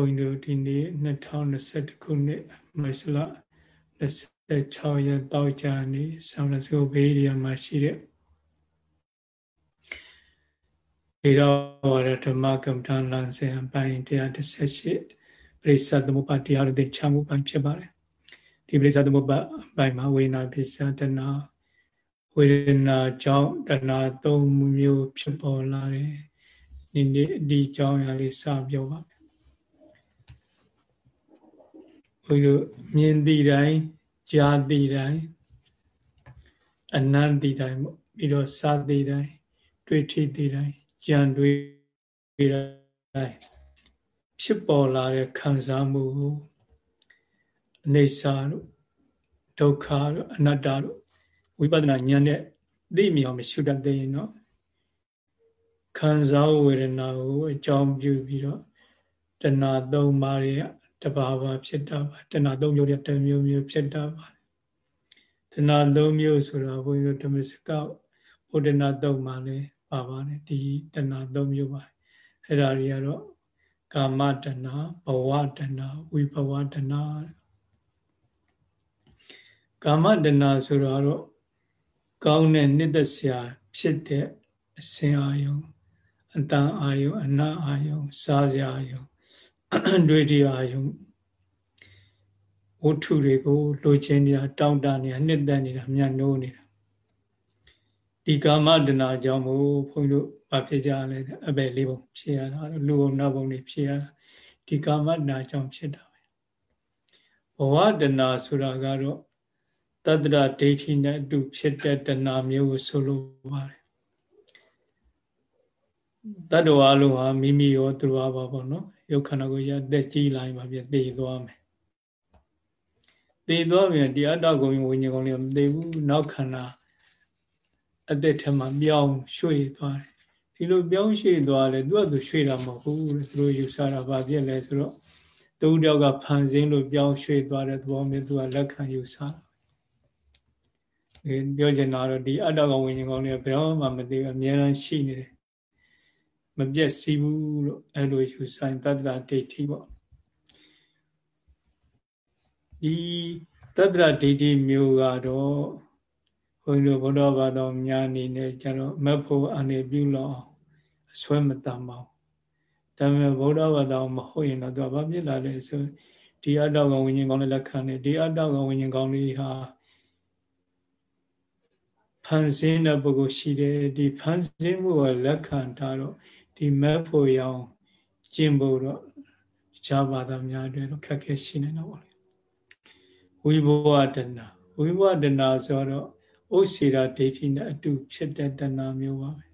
ုန်းကြီးတို့ဒီနေ့2021ခုနှစ်မတ်လ26ရက်တောက်ကြနေ့ဆောင်းရစုဘေးရီယာမှာရှိတဲ့ေတော်ဝရဓမ္မကမ္မဋ္ဌာန်းလမ်းစဉ်အပိုင်း138ပရိစ္ဆသမုပ္ပါတရားတွေချမှုပိုင်းဖြစ်ပါတယ်ဒီပရိစ္ဆသမုပ္ပါအပိုင်းမှာဝေနာပစ္စတနာဝေဒနာကြောင့်တဏှာသုံးမျိုးဖြစ်ပေါ်လာတယ်ဒီနေ့ဒီကြောင်းအရာလေးစပြောပါမယ် ဘုရားမြင်သည့်တိုင်းကြားသည့်တိုင်းအနန္တိတိုင်းပေါ့ပြီးတော့စသည့်တိုင်းတွေ့ထိသည့်တိုင်းကြံတွေ့တိုင်းဖြစ်ပေါ်လာတဲ့ခံစားမှုကိုအနေစာတို့ဒုက္ခတို့အနတ္တတို့ဝိပဿနာဉာဏ်နဲ့သိမြင်အောင်ရှုတတ်သေးရင်တော့ခံစားဝေဒနာကိုအကြောင်းပြုပြီးတော့တဏှာသုံးပါးရဲ့ တဘာဝဖြစ်တာပါတဏှာသုံးမျိုးရဲ့တမျိုးမျိုးဖြစ်တာပါတဏှာသုံးမျိုးဆိုတော့ဘုန်းကြီးတို့ဓမ္မစကဘုဒ္ဓနာသုံးပါလဲပါပါတယ်ဒီတဏှာသုံးမျိုးပါအဲ့ဒါတွေကတော့ကာမတဏှာဘဝတဏှာဝိဘဝတဏှာကာမတဏှာဆိုတော့ကောင်းတဲ့နှစ်သက်စရာဖြစ်တဲ့အစဉ်အာယုံအတန်အာယုံအနတ်အာယုံစားစရာအာယုံ တွေးတရားအာယုံဝတ္ထုတွေကိုလိုချင်နေတာတောင်းတနေတာနှစ်သက်နေတာမြတ်နိုးနေတာဒီကာမတဏကြောင့်မို့ဘုန်းကြီးတို့ဘာဖြစ်ကြလဲအဘယ်လေးပုံဖြစ်ရတာလူဘုံနတ်ဘုံတွေဖြစ်ရတာဒီကာမတဏကြောင့်ဖြစ်တာပဲဘဝတဏဆိုတာကတော့တတ္တရဒိဋ္ဌိနဲ့အတူဖြစ်တဲ့တဏမျိုးကိုဆိုလိုပါတယ်တတ္တဝါလုံးဟာမိမိရောသူတော်ဘာပေါ့နော် ရုပ်ခန္ဓာကိုရသက်ကြီးလာရင်ပါပြသိသွားမယ်သိသွားပြန်ဒီအတ္တကုံဝိညာဉ်ကုံလေးမသိဘူးနောက်ခန္ဓာအသက်ထမှာပြောင်းရွှေ့သွားတယ်ဒီလိုပြောင်းရွှေ့သွားတယ်သူကသူရွှေ့တာမဟုတ်ဘူးသူတို့ယူဆတာဘာဖြစ်လဲဆိုတော့တူတယောက်ကဖန်ဆင်းလို့ပြောင်းရွှေ့သွားတဲ့သဘောမျိုးသူကလက်ခံယူဆတာဒီပြောချင်တာတော့ဒီအတ္တကောင်ဝိညာဉ်ကောင်လေးဘယ်တော့မှမသိဘူးအများအားရှိနေတယ် မပြည့်စည်ဘူးလို့အဲ့လိုယူဆိုင်တတ္တရာဒိဋ္ဌိပေါ့ဒီတတ္တရာဒိဋ္ဌိမျိုးကတော့ဘုန်းကြီးတို့ဘုရားဘာသာများအနေနဲ့ကျတော့မက်ဖို့အနေပြုလို့အဆွဲမတမ်းပါဘူးဒါပေမဲ့ဗုဒ္ဓဘာသာမဟုတ်ရင်တော့သူကဘာဖြစ်လာလဲဆိုဒီအတ္တကောင်ဝိညာဉ်ကောင်လေးလက်ခံနေဒီအတ္တကောင်ဝိညာဉ်ကောင်လေးဟာဖန်ဆင်းတဲ့ပုဂ္ဂိုလ်ရှိတယ်ဒီဖန်ဆင်းမှုကိုလက်ခံထားတော့ ဒီမက်ဖို့ရောင်ကျင့်ဖို့တော့ခြားဘာသာများတွေတော့ခက်ခဲရှိနေတော့ပါလေဝိဘဝတဏဝိဘဝတဏဆိုတော့ဥစေရာဒိဋ္ဌိနဲ့အတူဖြစ်တဲ့တဏမျိုးပါပဲ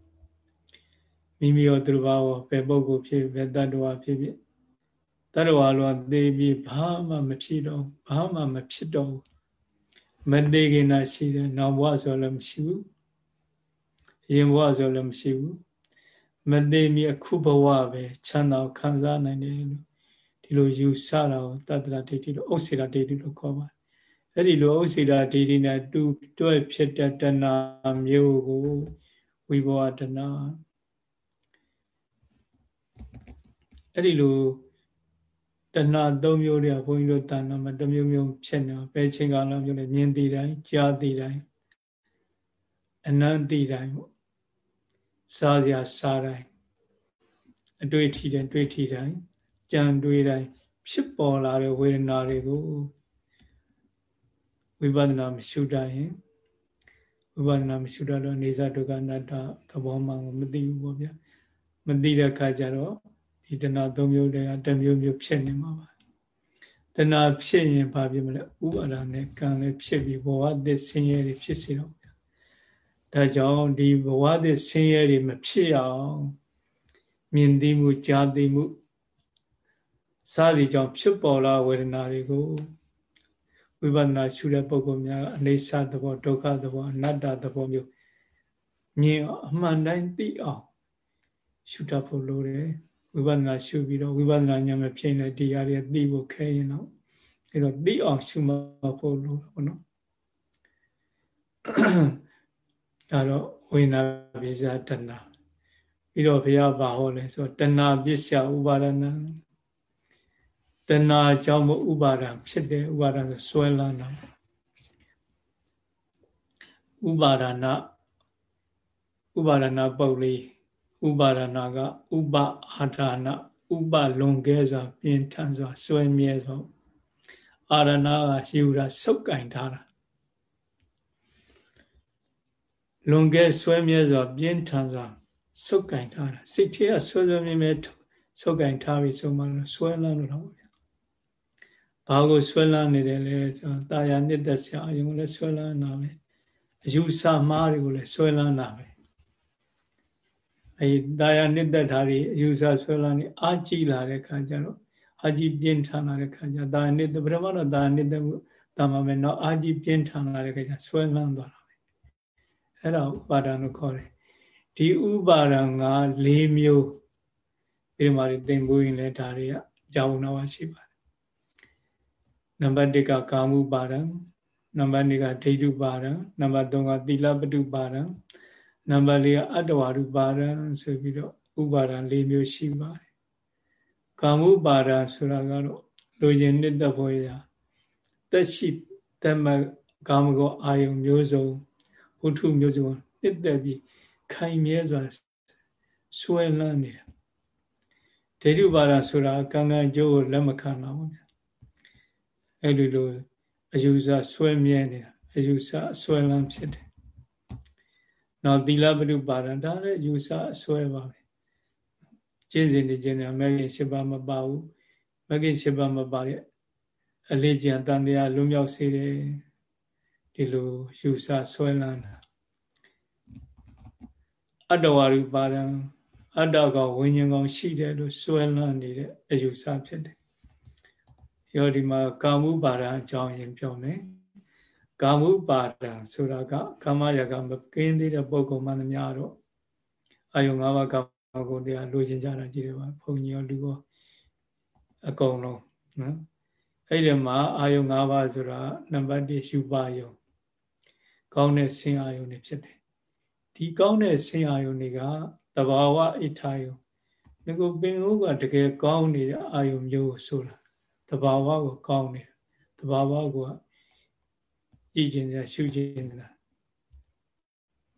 မိမိရောသူတော်ဘာဘယ်ပုဂ္ဂိုလ်ဖြစ်ဘယ်တ attva ဖြစ်ဖြစ်တ attva လောသေပြီးဘာမှမဖြစ်တော့ဘာမှမဖြစ်တော့မသေးခင်တာရှိတယ်နောက်ဘဝဆိုလည်းမရှိဘူးအရင်ဘဝဆိုလည်းမရှိဘူး မသေးမီအခုဘဝပဲချမ်းသာခံစားနိုင်တယ်လို့ဒီလိုယူဆတာကိုတတ္တရာဒိဋ္ဌိလို့ဥစ္စေရာဒိဋ္ဌိလို့ခေါ်ပါတယ်အဲ့ဒီလိုဥစ္စေရာဒိဋ္ဌိနဲ့တူတွဲဖြစ်တဲ့တဏမျိုးကိုဝိဘဝတဏအဲ့ဒီလိုတဏှာ၃မျိုးတွေကဘုန်းကြီးတို့တဏှာမှာတစ်မျိုးမျိုးဖြစ်နေဘယ်ချိန်ကလာမျိုးလဲမြင်သိတိုင်းကြားသိတိုင်းအနန္တိတိုင်းပေါ့ စားစရာစားတိုင်းအတွေ့အထိတိုင်းတွေ့ထိတိုင်းကြံတွေ့တိုင်းဖြစ်ပေါ်လာတဲ့ဝေဒနာတွေကိုဝိပဿနာမရှုတတ်ရင်ဝိပဿနာမရှုတတ်တော့နေဇဒုက္ခအနတ္တသဘောမှမသိဘူးပေါ့ဗျာမသိတဲ့အခါကျတော့ဒီတဏှာ၃မျိုးတည်းကတစ်မျိုးမျိုးဖြစ်နေမှာပါတဏှာဖြစ်ရင်ဘာဖြစ်မလဲဥပါဒာနဲ့ကံလည်းဖြစ်ပြီးဘဝအသစ်ဆင်းရဲတွေဖြစ်စေတော့ဗျာ ဒါကြောင့်ဒီဘဝအသစ်ဆင်းရဲတွေမဖြစ်အောင်မြင်သိမှုကြားသိမှုစသည်ကြောင့်ဖြစ်ပေါ်လာဝေဒနာတွေကိုဝိပဿနာရှုတဲ့ပုဂ္ဂိုလ်များအနေဆသဘောဒုက္ခသဘောအနတ္တသဘောမျိုးမြင်အမှန်တိုင်းသိအောင်ရှုတတ်ဖို့လိုတယ်ဝိပဿနာရှုပြီးတော့ဝိပဿနာဉာဏ်မဖြစ်တဲ့တရားတွေသိဖို့ခဲရင်တော့အဲတော့သိအောင်ရှုမှဖို့လိုတော့ဘောနော် ဒါတော့ဝိညာပစ္စယတဏပြီးတော့ဘုရားဘာဟောလဲဆိုတဏပစ္စယဥပါဒနာတဏှာကြောင့်ဥပါဒံဖြစ်တယ်ဥပါဒံဆိုဆွဲလန်းတာဥပါဒနာဥပါဒနာပုတ်လေးဥပါဒနာကဥပအာဒါနာဥပလွန်ကဲစွာပြင်းထန်စွာဆွဲမြဲစွာအာရဏကယူတာစုပ်ကင်ထားတာ လွန်ကဲဆွဲမြဲစွာပြင်းထန်စွာစုပ်ကင်ထားတာစိတ်ထဲကဆွဲဆွဲမြဲမြဲစုပ်ကင်ထားပြီဆိုမှဆွဲလန်းလို့တော့ဗျာဘာကိုဆွဲလန်းနေတယ်လဲဆိုတော့တာယာနှစ်သက်ဆရာအယုံလည်းဆွဲလန်းတာပဲအယူဆမှားတွေကိုလည်းဆွဲလန်းတာပဲအဲတာယာနှစ်သက်ဓာတ်တွေအယူဆဆွဲလန်းနေအာကြည့်လာတဲ့ခါကျတော့အာကြည့်ပြင်းထန်လာတဲ့ခါကျတာနှစ်သက်ပထမတော့တာနှစ်သက်မှုတာမှမယ်တော့အာကြည့်ပြင်းထန်လာတဲ့ခါကျဆွဲလန်းသွားတာပဲ အဲ့ဒါဥပါဒံလို့ခေါ်တယ်ဒီဥပါဒံက၄မျိုးဒီမှာသင်ဖို့ရင်လည်းဒါတွေကကြောင်းနာဝရှိပါတယ်နံပါတ်1ကကာမှုပါဒံနံပါတ်2ကဒိဋ္ဌုပါဒံနံပါတ်3ကသီလပတုပါဒံနံပါတ်4ကအတ္တဝါရုပါဒံဆိုပြီးတော့ဥပါဒံ၄မျိုးရှိပါတယ်ကာမှုပါဒံဆိုတာကတော့လူရင်နှစ်သက်ဖို့ရာတက်ရှိတမကာမဂောအာယုံမျိုးစုံ ဝုထုမျိုးစုံနှစ်သက်ပြီးခိုင်မြဲစွာဆွဲလန်းနေတာဒိဋ္ဌုပါဒဆိုတာကံကံကြိုးကိုလက်မခံတော့ဘူးအဲ့ဒီလိုအယူဆဆွဲမြဲနေတာအယူဆအဆွဲလန်းဖြစ်တယ်။နောက်သီလပရိပါဒံဒါလည်းအယူဆအဆွဲပါပဲ။ကျင့်စဉ်နေခြင်းနဲ့မဂ္ဂင်၈ပါးမပါဘူး။မဂ္ဂင်၈ပါးမပါတဲ့အလေးကျန်တန်တရားလွံ့မြောက်စေတယ်။ ဒီလိုယူဆဆွဲလန်းတာအတ္တဝါရုပါဒံအတ္တကဝိညာဉ်ကောင်ရှိတယ်လို့ဆွဲလန်းနေတဲ့အယူဆဖြစ်တယ်ရောဒီမှာကာမှုပါဒအကြောင်းရင်ပြောမယ်ကာမှုပါဒဆိုတာကကာမရာဂမကင်းသေးတဲ့ပုဂ္ဂိုလ်မှန်များတော့အာယုံ၅ပါးကာမဂုဏ်တရားလိုချင်ကြတာကြည့်တယ်ပါဘုံကြီးရောလူရောအကုန်လုံးနော်အဲ့ဒီမှာအာယုံ၅ပါးဆိုတာနံပါတ်1ယူပါယုံ ကောင်းတဲ့ဆင်းအာယုံတွေဖြစ်တယ်ဒီကောင်းတဲ့ဆင်းအာယုံတွေကတဘာဝဣထာယုံဒီကိုပင်ဥကတကယ်ကောင်းနေတဲ့အာယုံမျိုးဆိုတာတဘာဝကိုကောင်းတယ်တဘာဝကိုကြည်ကျင်စရာရှုကျင်တာ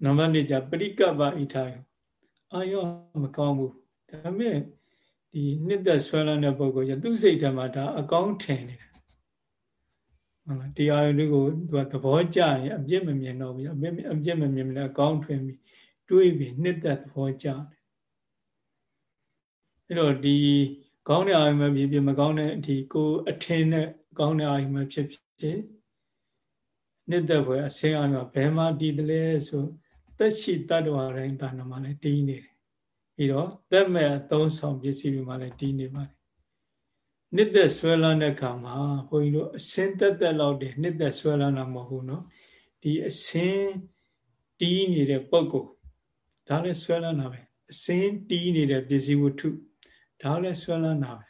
နံပါတ်၄ကျပရိကပ္ပဣထာယအာယောမကောင်းဘူးဒါပေမဲ့ဒီနှစ်သက်ဆွဲလန်းတဲ့ပုဂ္ဂိုလ်ကသူ့စိတ်ထဲမှာဒါအကောင်းထင်နေတယ် ဟုတ်လားတရားလေးကိုသူကသဘောကျရင်အပြစ်မမြင်တော့ဘူးအပြစ်အပြစ်မမြင်လည်းအကောင်းထွင်ပြီးတွေးပြီးနှစ်သက်သဘောကျတယ်အဲ့တော့ဒီကောင်းတဲ့အာရုံပဲဖြစ်ဖြစ်မကောင်းတဲ့ဒီကိုအထင်နဲ့ကောင်းတဲ့အာရုံပဲဖြစ်ဖြစ်နှစ်သက်ဖွယ်အစင်းအာရုံဘယ်မှာတည်တယ်လဲဆိုသက်ရှိတတ္တဝါတိုင်းတာနာမှာလည်းတည်နေတယ်ပြီးတော့သက်မဲ့အသုံးဆောင်ပစ္စည်းတွေမှာလည်းတည်နေပါတယ် နှစ်သက်ဆွဲလန်းတဲ့ခါမှာဘုန်းကြီးတို့အစင်းတက်တက်လောက်တယ်နှစ်သက်ဆွဲလန်းတာမဟုတ်နော်ဒီအစင်းတီးနေတဲ့ပုံကိုဒါလည်းဆွဲလန်းတာပဲအစင်းတီးနေတဲ့ပစ္စည်းဝတ္ထုဒါလည်းဆွဲလန်းတာပဲ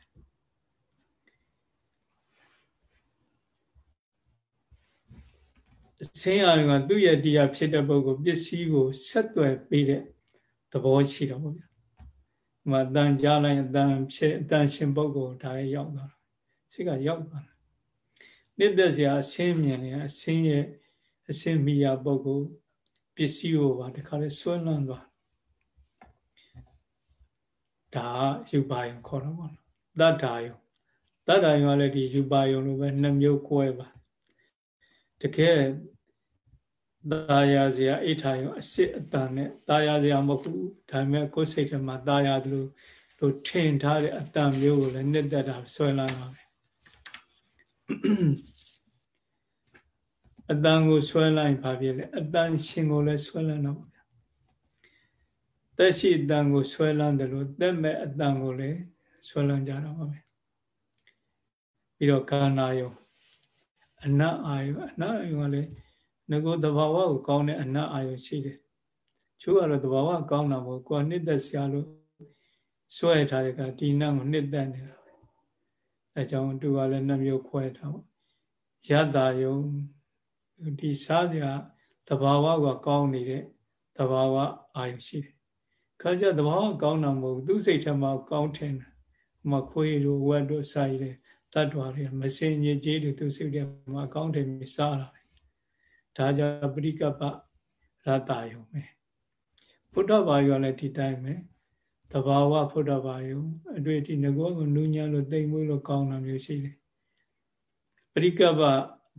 အစင်းအရကသူ့ရဲ့တရားဖြစ်တဲ့ပုံကိုပစ္စည်းကိုဆက်သွယ်ပေးတဲ့သဘောရှိတော့ဗျာ မှာတန်ကြားလိုက်အတန်ဖြစ်အတန်ရှင်ပုဂ္ဂိုလ်ဒါလည်းရောက်သွားတာ။စိတ်ကရောက်သွားတာ။နှစ်သက်စရာအဆင်းမြင်နေအဆင်းရဲ့အဆင်းမိယာပုဂ္ဂိုလ်ပစ္စည်းကိုပါတခါလဲဆွဲလန်းသွားဒါယူပါယုံခေါ်တော့ပေါ့နော်တတ္ထာယုံတတ္ထာယုံကလည်းဒီယူပါယုံလိုပဲနှစ်မျိုး꿰ပါတကယ် တာယာစရာအိထာယုံအစ်စ်အတန်နဲ့တာယာစရာမဟုတ်ဘူးဒါပေမဲ့ကိုယ်စိတ်ထဲမှာတာယာတယ်လို့လို့ထင်ထားတဲ့အတန်မျိုးကိုလည်းနှစ်သက်တာဆွဲလာတာပဲအတန်ကိုဆွဲလိုက်ပါပြည့်လေအတန်ရှင်ကိုလည်းဆွဲလန်းတော့သက်ရှိအတန်ကိုဆွဲလန်းတယ်လို့သက်မဲ့အတန်ကိုလည်းဆွဲလန်းကြတာပါပဲပြီးတော့ကာနာယုံအနတ်အာယုအနတ်အာယုကလည်း ငကိုသဘာဝကိုကောင်းတဲ့အနတ်အာယုရှိတယ်ချို့ကတော့သဘာဝကောင်းတာမဟုတ်ကိုယ်နှစ်သက်ဆရာလို့ဆွဲထားတဲ့ကဒီနတ်ကိုနှစ်သက်နေတာပဲအဲကြောင့်သူကလည်းနှမျိုးခွဲထားပေါ့ယတ္တာယုံဒီစားစရာသဘာဝကကောင်းနေတဲ့သဘာဝအာယုရှိတယ်ခါကြသဘောကောင်းတာမဟုတ်သူ့စိတ်ထဲမှာကောင်းထင်တယ်။မခွေးတို့ဝက်တို့စာရည်တယ်တတ်တော်တွေမစင်ញကြီးတွေသူစိတ်ထဲမှာအကောင်းတယ်မြစားလာတယ် ဒါကြောင့်ပရိကပ္ပရတ္တယုံပဲဘုဒ္ဓဘာယောလည်းဒီတိုင်းပဲတဘာဝဘုဒ္ဓဘာယောအတွေ့အထိငကောကိုနူးညံ့လို့တိမ်မွေးလို့ကောင်းတာမျိုးရှိတယ်ပရိကပ္ပ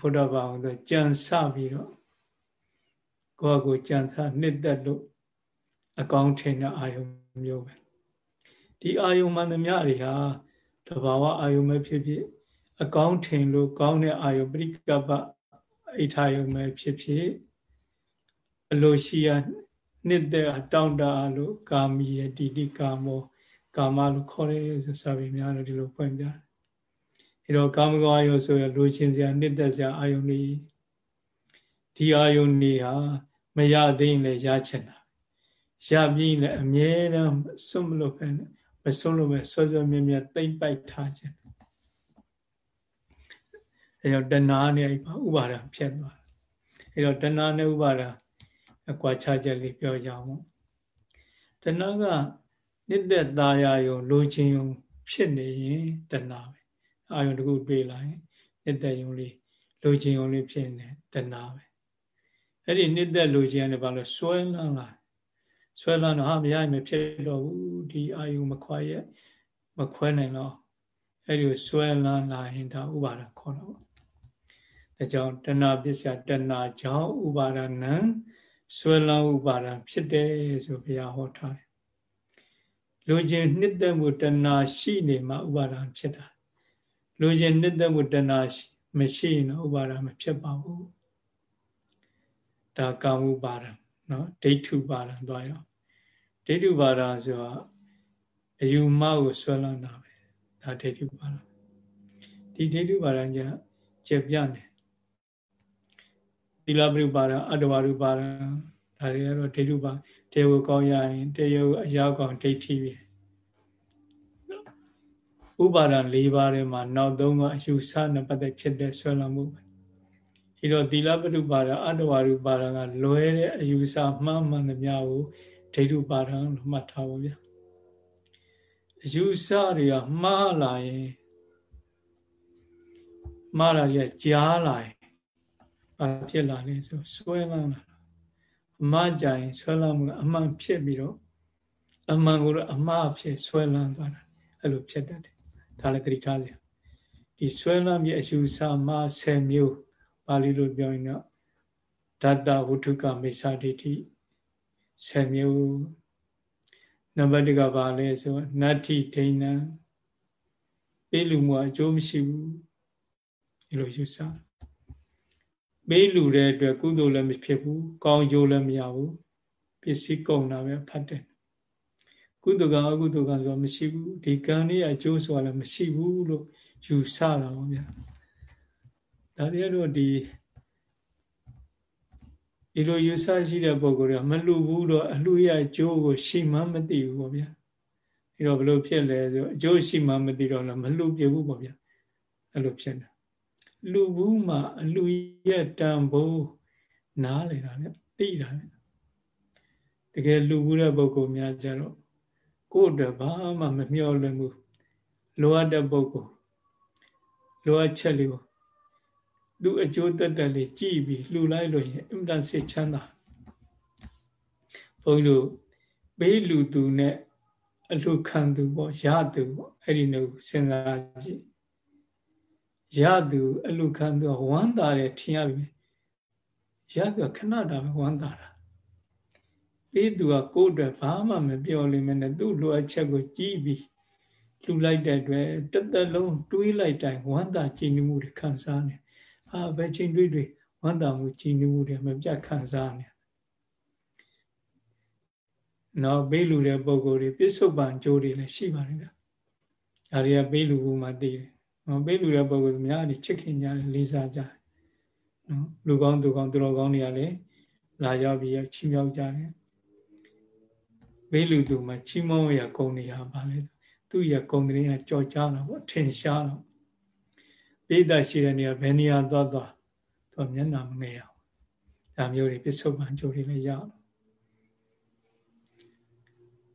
ဘုဒ္ဓဘာယောဆိုကြံစပြီးတော့ကိုယ့်ကိုကြံစနှစ်သက်လို့အကောင်းထင်တဲ့အာယုံမျိုးပဲဒီအာယုံမှန်သမျှတွေဟာတဘာဝအာယုံပဲဖြစ်ဖြစ်အကောင်းထင်လို့ကောင်းတဲ့အာယုံပရိကပ္ပ အိထာယုံပဲဖြစ်ဖြစ်အလိုရှိရနှစ်သက်တောင့်တလို့ကာမီယတိတိကာမောကာမလို့ခေါ်ရဲဆိုစာပေများတော့ဒီလိုဖွင့်ပြတယ်အဲတော့ကာမဂုဏ်အာယုံဆိုရလိုချင်စရာနှစ်သက်စရာအာယုံတွေဒီအာယုံတွေဟာမရသေးရင်လည်းရချင်တာရပြီးလည်းအမြဲတမ်းစွန့်မလို့ပဲမစွန့်လို့ပဲဆွဆွမြဲမြဲတိမ့်ပိုက်ထားခြင်း အဲတော့တဏှာနဲ့ဥပါဒံဖြစ်သွားအဲတော့တဏှာနဲ့ဥပါဒံအကွာခြားချက်လေးပြောကြအောင်တဏှာကနိတ္တသားရယုံလိုချင်ယုံဖြစ်နေရင်တဏှာပဲအာယုံတခုတွေ့လာရင်နိတ္တယုံလေးလိုချင်ယုံလေးဖြစ်နေတဏှာပဲအဲ့ဒီနိတ္တလိုချင်ရတယ်ဘာလို့စွဲလန်းလာဆွဲလန်းတော့ဟာမရရင်မဖြစ်တော့ဘူးဒီအာယုမခွာရဲ့မခွဲနိုင်တော့အဲ့ဒီဆွဲလန်းလာရင်ဒါဥပါဒခေါ်တော့ ဒါကြောင့်တဏှာပစ္စယတဏှာကြောင့်ဥပါဒနံဆွဲလန်းဥပါဒဖြစ်တယ်ဆိုဘုရားဟောထားတယ်လူချင်းနှစ်သက်မှုတဏှာရှိနေမှဥပါဒဖြစ်တာလူချင်းနှစ်သက်မှုတဏှာမရှိရင်ဥပါဒမဖြစ်ပါဘူးဒါကာမဥပါဒနော်ဒိဋ္ဌုပါဒံသွားရအောင်ဒိဋ္ဌုပါဒဆိုတာအယူမကိုဆွဲလန်းတာပဲဒါဒိဋ္ဌုပါဒဒီဒိဋ္ဌုပါဒကကျက်ပြတယ် သီလပရိပါဒအတ္တဝရူပါဒဒါတွေကတော့ဒိဋ္ဌုပါတေဝကောင်းရရင်တေယအရောက်ကောင်းဒိဋ္ဌိပဲဥပါဒံ၄ပါးထဲမှာနောက်သုံးကအယူဆနဲ့ပတ်သက်ဖြစ်တဲ့ဆွဲလန်းမှုပဲဒီတော့သီလပတုပါဒအတ္တဝရူပါဒကလွဲတဲ့အယူဆမှန်မှန်သမျှကိုဒိဋ္ဌုပါဒလို့မှတ်ထားပါဗျာအယူဆတွေကမှားလာရင်မှားလာရကြားလာရင် ဘာဖြစ်လာလဲဆိုဆွဲလန်းလာအမှားကြရင်ဆွဲလန်းမှုအမှန်ဖြစ်ပြီးတော့အမှန်ကိုတော့အမှားဖြစ်ဆွဲလန်းသွားတာအဲ့လိုဖြစ်တတ်တယ်ဒါလည်းသတိထားစရာဒီဆွဲလန်းပြီးအယူဆမှား10မျိုးပါဠိလိုပြောရင်တော့ဓာတဝုထုကမိစ္ဆာဒိဋ္ဌိ10မျိုးနံပါတ်1ကဘာလဲဆိုနတ္ထိဒိဏံပေးလူမှုအကျိုးမရှိဘူးဒီလိုယူဆ ပေးလူတဲ့အတွက်ကုသိုလ်လည်းမဖြစ်ဘူးကောင်းကျိုးလည်းမရဘူးပစ္စည်းကုန်တာပဲဖတ်တယ်ကုသိုလ်ကအကုသိုလ်ကဆိုမရှိဘူးဒီကံလေးအကျိုးဆိုတာလည်းမရှိဘူးလို့ယူဆတာပါဗျာဒါတွေကတော့ဒီဒီလိုယူဆရှိတဲ့ပုံကိုယ်ကမလူဘူးတော့အလှရအကျိုးကိုရှိမှမသိဘူးပေါ့ဗျာဒီတော့ဘလို့ဖြစ်လဲဆိုအကျိုးရှိမှမသိတော့လည်းမလူပြဘူးပေါ့ဗျာအဲ့လိုဖြစ်တယ် လူဘူးမှာအလှရဲ့တန်ဖိုးနားလေတာဗျသိတာဗျတကယ်လူဘူးတဲ့ပုံကိုများကြတော့ကိုယ့်အတွက်ဘာမှမမျှော်လင့်ဘူးလိုအပ်တဲ့ပုံကိုလိုအပ်ချက်လေးကိုသူအကျိုးတက်တက်လေးကြည်ပြီးလှူလိုက်လို့ရင်အင်တန်စိတ်ချမ်းသာဘုန်းကြီးတို့ဘေးလူသူနဲ့အလှခံသူပေါ့ရသူပေါ့အဲ့ဒီလိုစဉ်းစားကြည့် ရသူအလှခံသူဝမ်းသာတယ်ထင်ရပြီရသူခဏတာပဲဝမ်းသာတာဘေးသူကကိုယ့်အတွက်ဘာမှမပြောလိမ့်မယ်နဲ့သူ့လိုအပ်ချက်ကိုကြည်ပြီးလှူလိုက်တဲ့အတွက်တစ်သက်လုံးတွေးလိုက်တိုင်းဝမ်းသာကြည်နမှုတွေခံစားနေအာဘယ်ချိန်တွေ့တွေ့ဝမ်းသာမှုကြည်နမှုတွေမပြတ်ခံစားနေနော်ဘေးလူတဲ့ပုံကိုယ်တွေပြစ္ဆုတ်ပံကြိုးတွေလည်းရှိပါတယ်ဗျ။ဒါတွေကဘေးလူဘူးမှသိတယ်။ နော်ဘေးလူတဲ့ပုံကိုယ်များဒီချစ်ခင်ကြတယ်လေးစားကြတယ်။နော်လူကောင်းသူကောင်းသူတော်ကောင်းတွေကလည်းလာရောက်ပြီးချီးမြှောက်ကြတယ်။ဘေးလူသူမှာချီးမွမ်းရကုံနေရပါလေ။သူ့ရကုံတဲ့ကကြော်ကြားတာပေါ့ထင်ရှားတော့ပိဋကရှိတဲ့နေရာဘယ်နေရာသွားသွားသူမျက်နှာမငယ်အောင်ဒါမျိုးတွေပစ္စုပန်ကြိုတွေလည်းရအောင်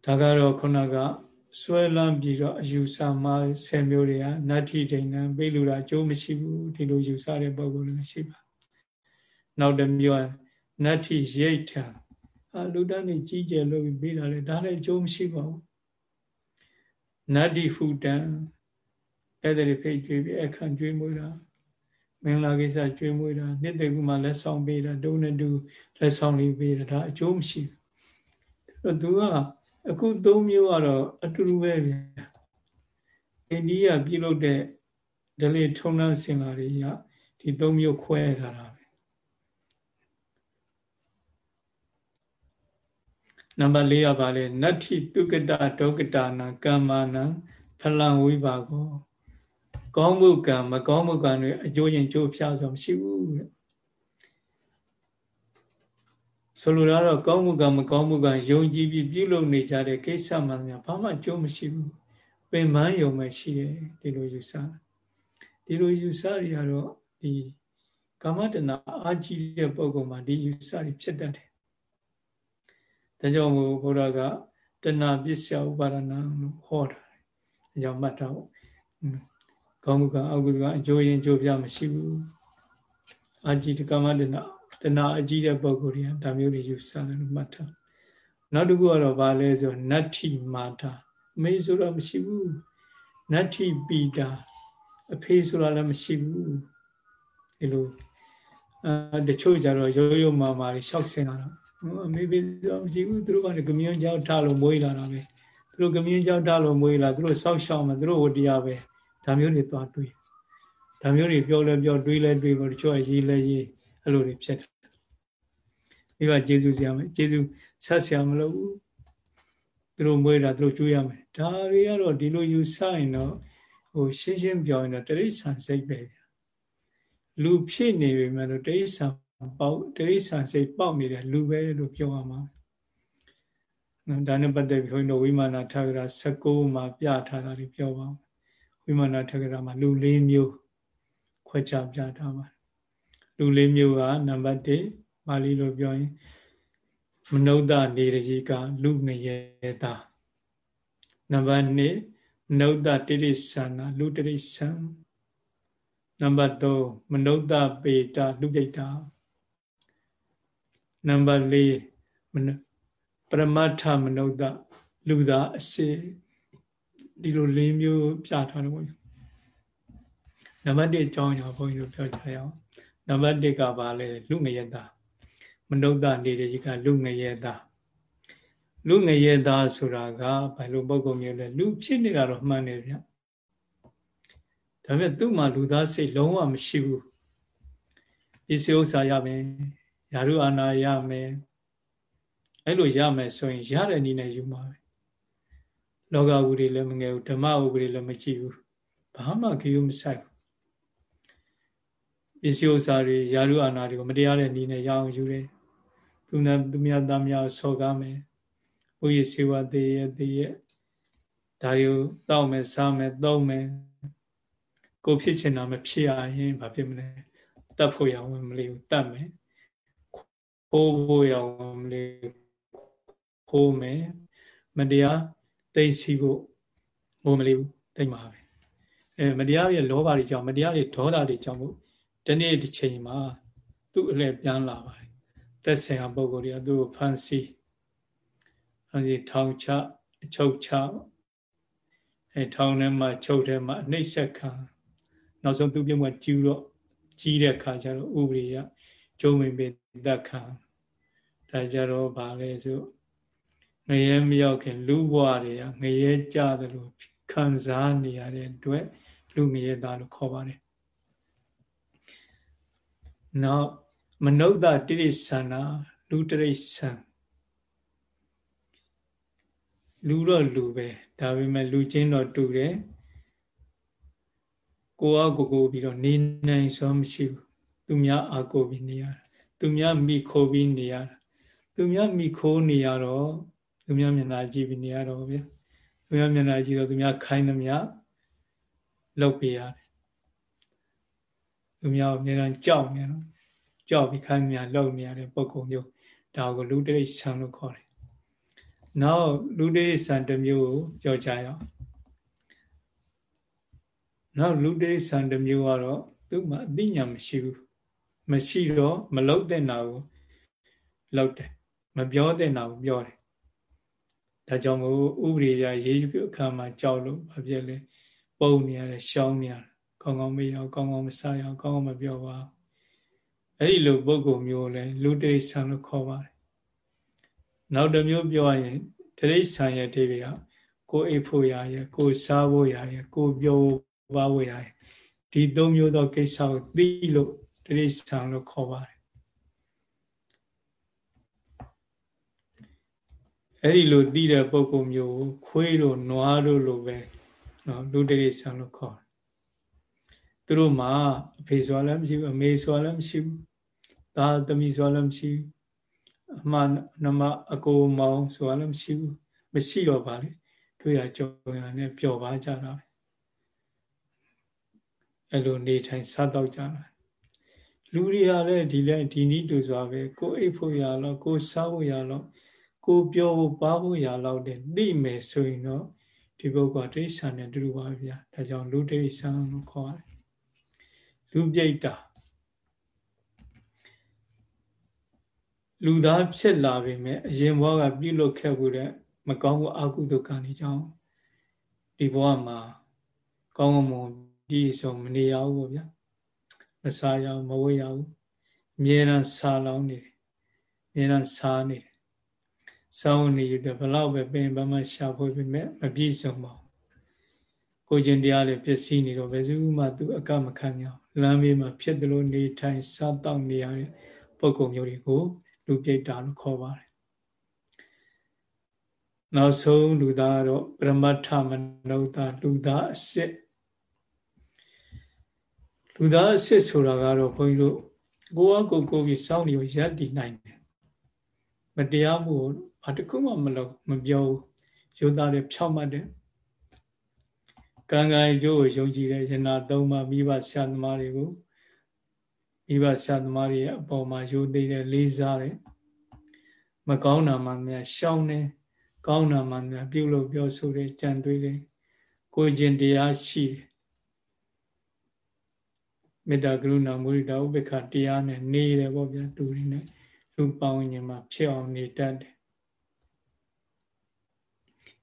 ဒါကတော့ခုနက ဆွဲလန်းပြီးတော့အယူဆမှာဆယ်မျိုးတွေကနတ္ထိဒိဏံပိလူတာအကျိုးမရှိဘူးဒီလိုယူဆတဲ့ပုံကိုလည်းရှိပါနောက်တစ်မျိုးကနတ္ထိရိတ်ထံအလူတန်းနေကြီးကျယ်လို့ပြီးတာလေဒါလည်းအကျိုးမရှိပါဘူးနတ္တိဖူတံအဲ့ဒါတွေဖိတ်ကြွေးပြီးအခန့်ကြွေးမွေးတာမင်္ဂလာကိစ္စကြွေးမွေးတာနှစ်တကူမှလက်ဆောင်ပေးတာဒုနဲ့ဒုလက်ဆောင်လေးပေးတာဒါအကျိုးမရှိဘူးသူက အခုသုံးမျိုးကတော့အတူတူပဲဗျာအိန္ဒိယပြုလုပ်တဲ့ဒလိထုံနှန်းစင်လာတွေကဒီသုံးမျိုးခွဲထားတာပဲနံပါတ်၄ကပါလေနတ္ထိတုကတဒုက္ကတာနာကမ္မာနံဖလံဝိပါကောကောင်းမှုကံမကောင်းမှုကံတွေအကျိုးရင်ကျိုးဖြားဆိုမရှိဘူးတဲ့ ဆိုလိုတာတော့ကောင်းမှုကမကောင်းမှုကယုံကြည်ပြီးပြုလုပ်နေကြတဲ့ကိစ္စမှန်များဘာမှကျိုးမရှိဘူးပင်ပန်းယုံပဲရှိတယ်ဒီလိုယူဆဒီလိုယူဆတွေကတော့ဒီကာမတဏအာကြီးတဲ့ပုံကောင်မှာဒီယူဆတွေဖြစ်တတ်တယ်ဒါကြောင့်မို့ဘုရားကတဏပစ္စယဥပါဒနာလို့ဟောတာဒါကြောင့်မှတ်ထားဖို့ကောင်းမှုကအကုသိုလ်ကအကျိုးရင်အကျိုးပြမရှိဘူးအာကြီးတကာမတဏ တဏအကြီးတဲ့ပုံကိုယ်တွေကဒါမျိုးတွေယူဆတယ်လို့မှတ်ထားနောက်တစ်ခုကတော့ဗာလဲဆိုနတ္ထိမာတာမေဆိုတော့မရှိဘူးနတ္ထိပီတာအဖေဆိုတာလည်းမရှိဘူးဒီလိုအဲတချို့ကြတော့ရိုးရိုးမာမာလေးရှောက်ဆင်းလာတော့အမေဖေတော့မရှိဘူးသူတို့ကလည်းကမြန်းကြောက်ထားလို့မွေးလာတာပဲသူတို့ကမြန်းကြောက်ထားလို့မွေးလာသူတို့စောက်ရှောက်မှသူတို့ဝတရားပဲဒါမျိုးတွေသွားတွေးဒါမျိုးတွေပြောလဲပြောတွေးလဲတွေးလို့တချို့ရေးလဲရေး အဲ့လိုတွေဖြစ်တယ်ဒီကဂျေဇုဆရာမဂျေဇုဆက်ဆရာမလို့သူတို့မွေးတာသူတို့ကျွေးရမယ်ဒါတွေကတော့ဒီလိုယူဆရင်တော့ဟိုရှင်းရှင်းပြောရင်တော့တိရစ္ဆာန်စိတ်ပဲဗျာလူဖြစ်နေပြီမဲ့တော့တိရစ္ဆာန်ပေါ့တိရစ္ဆာန်စိတ်ပေါက်နေတဲ့လူပဲလို့ပြောရမှာနော်ဒါနဲ့ပတ်သက်ပြီးခွင်တို့ဝိမာနာထကရာ16မှာပြထားတာတွေပြောပါဦးဝိမာနာထကရာမှာလူ၄မျိုးခွဲခြားပြထားပါတယ် လူလေးမျိုးကနံပါတ်1ပါဠိလိုပြောရင်မနုဿနေရကြီးကလူငရေတာနံပါတ်2မနုဿတိရိစ္ဆာနာလူတိရိစ္ဆာနံပါတ်3မနုဿပေတာလူပိတာနံပါတ်4ပရမတ္ထမနုဿလူသားအစေဒီလို၄မျိုးပြထားတယ်ဘုန်းကြီးနံပါတ်1အကြောင်းအရာဘုန်းကြီးတို့ပြောကြရအောင် နံပါတ်1ကပါလဲလူငရဲသားမနုဿနေတဲ့ကြီးကလူငရဲသားလူငရဲသားဆိုတာကဘယ်လိုပုံကုန်မျိုးလဲလူဖြစ်နေတာတော့မှန်တယ်ဗျဒါပေမဲ့သူ့မှာလူသားစိတ်လုံးဝမရှိဘူးပစ္စည်းဥစ္စာရမယ်ယာရုအာနာရမယ်အဲ့လိုရမယ်ဆိုရင်ရတဲ့နည်းနဲ့ယူမှာပဲလောကဝုတွေလည်းမငယ်ဘူးဓမ္မဝုတွေလည်းမကြည့်ဘူးဘာမှကြည့်မဆိုင် ပစ္စည်းဥစ္စာတွေယာရုအာနာတွေကိုမတရားတဲ့နည်းနဲ့ရအောင်ယူတယ်သူနဲ့သူများသားများဆော်ကားမယ်ဥယျစေဝသေးရသေးရဒါတွေကိုတောက်မယ်စားမယ်သုံးမယ်ကိုဖြစ်ချင်တာမဖြစ်ရရင်ဘာဖြစ်မလဲတတ်ဖို့ရဝင်မလေးဘူးတတ်မယ်ခိုးဖို့ရဝင်မလေးခိုးမယ်မတရားသိသိဖို့ဟိုမလေးဘူးသိမှာပဲအဲမတရားရဲ့လောဘတွေကြောင့်မတရားရဲ့ဒေါသတွေကြောင့်မို့ ဒီနေ့ဒီချိန်မှာသူ့အလှပြန်လာပါတယ်သက်ဆိုင်ရာပုဂ္ဂိုလ်တွေကသူ့ကိုဖန်ဆီးဖန်ဆီးထောင်ချအချုပ်ချအဲထောင်ထဲမှာချုပ်ထဲမှာအနှိမ့်ဆက်ခံနောက်ဆုံးသူပြမကျူးတော့ကြီးတဲ့ခါကျတော့ဥပရိယကျုံးဝင်ပေသက်ခံဒါကြတော့ဗာလဲဆိုငရဲမရောက်ခင်လူဘဝတွေကငရဲကြတယ်လို့ခံစားနေရတဲ့အတွက်လူငရဲသားလို့ခေါ်ပါတယ် နောက်မနုဿတိရိစ္ဆာနာလူတိရိစ္ဆာန်လူတော့လူပဲဒါပေမဲ့လူချင်းတော့တူတယ်ကိုအားကိုကိုပြီးတော့နေနိုင်စွာမရှိဘူးသူများအာကိုပြီးနေရတာသူများမိခိုးပြီးနေရတာသူများမိခိုးနေရတော့သူများမျက်နှာကြည့်ပြီးနေရတော့ဗျာသူများမျက်နှာကြည့်တော့သူများခိုင်းသမျှလုပ်ပေးရတယ် သူများအများကြီးကြောက်နေတော့ကြောက်ပြီးခိုင်းမြလှုပ်နေရတဲ့ပုံကုံမျိုးဒါကိုလူတိရစ္ဆာန်လို့ခေါ်တယ်နောက်လူတိဆန်တစ်မျိုးကိုပြောကြရအောင်နောက်လူတိဆန်တစ်မျိုးကတော့သူ့မှာအသိဉာဏ်မရှိဘူးမရှိတော့မလုတ်တဲ့နာကိုလုတ်တယ်မပြောတဲ့နာကိုပြောတယ်ဒါကြောင့်မို့ဥပရိယရေးယူအခါမှာကြောက်လို့ဘာဖြစ်လဲပုံနေရတယ်ရှောင်းနေရတယ် ကောင်းကောင်းမရအောင်ကောင်းကောင်းမစားရအောင်ကောင်းကောင်းမပြောပါအဲ့ဒီလိုပုံကုမျိုးလဲလူတိဆန်လို့ခေါ်ပါတယ်နောက်တစ်မျိုးပြောရင်တိရိစ္ဆာန်ရဲ့အဓိပ္ပာယ်ကကိုအိပ်ဖို့ရရဲ့ကိုစားဖို့ရရဲ့ကိုပြောပါဖို့ရရဲ့ဒီသုံးမျိုးသောကိစ္စကိုသိလို့တိရိစ္ဆာန်လို့ခေါ်ပါတယ်အဲ့ဒီလိုသိတဲ့ပုံကုမျိုးကိုခွေးတို့နွားတို့လိုပဲနော်လူတိရိစ္ဆာန်လို့ခေါ်တယ် သူတို့မှာအဖေစွာလည်းမရှိဘူးအမေစွာလည်းမရှိဘူးသားသမီးစွာလည်းမရှိဘူးအမှနမအကိုမောင်ဆိုတာလည်းမရှိဘူးမရှိတော့ပါလေတို့ရကြောရနဲ့ပျော်ပါကြတာပဲအဲ့လိုနေထိုင်စားတော့ကြတာလူတွေရလည်းဒီလဲဒီနည်းတူစွာပဲကိုအိပ်ဖို့ရတော့ကိုစားဖို့ရတော့ကိုပြောဖို့ပါဖို့ရတော့တဲ့သိမယ်ဆိုရင်တော့ဒီဘုတ်ကတိဋ္ဌာန်နဲ့တူတူပါဗျာဒါကြောင့်လူတိဋ္ဌာန်လို့ခေါ်ရတယ် လူပြိတ္တာလူသားဖြစ်လာပြီမဲ့အရင်ဘဝကပြုလုပ်ခဲ့မှုတဲ့မကောင်းမှုအကုသိုလ်ကံတွေကြောင့်ဒီဘဝမှာကောင်းမွန်ပြည့်စုံမနေရဘူးဗျာမစားရဘူးမဝေးရဘူးအမြဲတမ်းစားလောင်းနေတယ်အမြဲတမ်းစားနေတယ်စောင်းနေရတဲ့ဘလောက်ပဲပင်ဘာမှရှာဖွေပေမဲ့မပြည့်စုံပါဘူးကိုကျင်တရားလည်းပျက်စီးနေတော့ဘယ်သူမှသူအကမခံရ လမ်းမေးမှာဖြစ်တယ်လို့နေထိုင်စားတောက်နေရတဲ့ပုံကုမျိုးတွေကိုလူပြိတ္တာလို့ခေါ်ပါတယ်နောက်ဆုံးလူသားတော့ပရမတ္ထမနုဿလူသားအစစ်လူသားအစစ်ဆိုတာကတော့ဘုန်းကြီးတို့ကိုယ့်အကိုကိုယ်ကြီးစောင့်နေရရပ်တည်နိုင်တယ်မတရားမှုဘာတစ်ခုမှမလုပ်မပြောဘူးရိုးသားတယ်ဖြောက်မှတ်တယ် ကံကံအကျိုးကိုယုံကြည်တဲ့ယနာသုံးပါးမိဘဆရာသမားတွေကိုမိဘဆရာသမားတွေရဲ့အပေါ်မှာယူသိတယ်လေးစားတယ်မကောင်းတာမှများရှောင်းတယ်ကောင်းတာမှများပြုလို့ပြောဆိုတယ်ကြံတွေးတယ်ကိုကျင်တရားရှိတယ်မေတ္တာကရုဏာမုဒိတာဥပေက္ခတရားနဲ့နေတယ်ပေါ့ဗျာတူရင်းနဲ့လူပေါင်းရင်မှာဖြစ်အောင်နေတတ်တယ်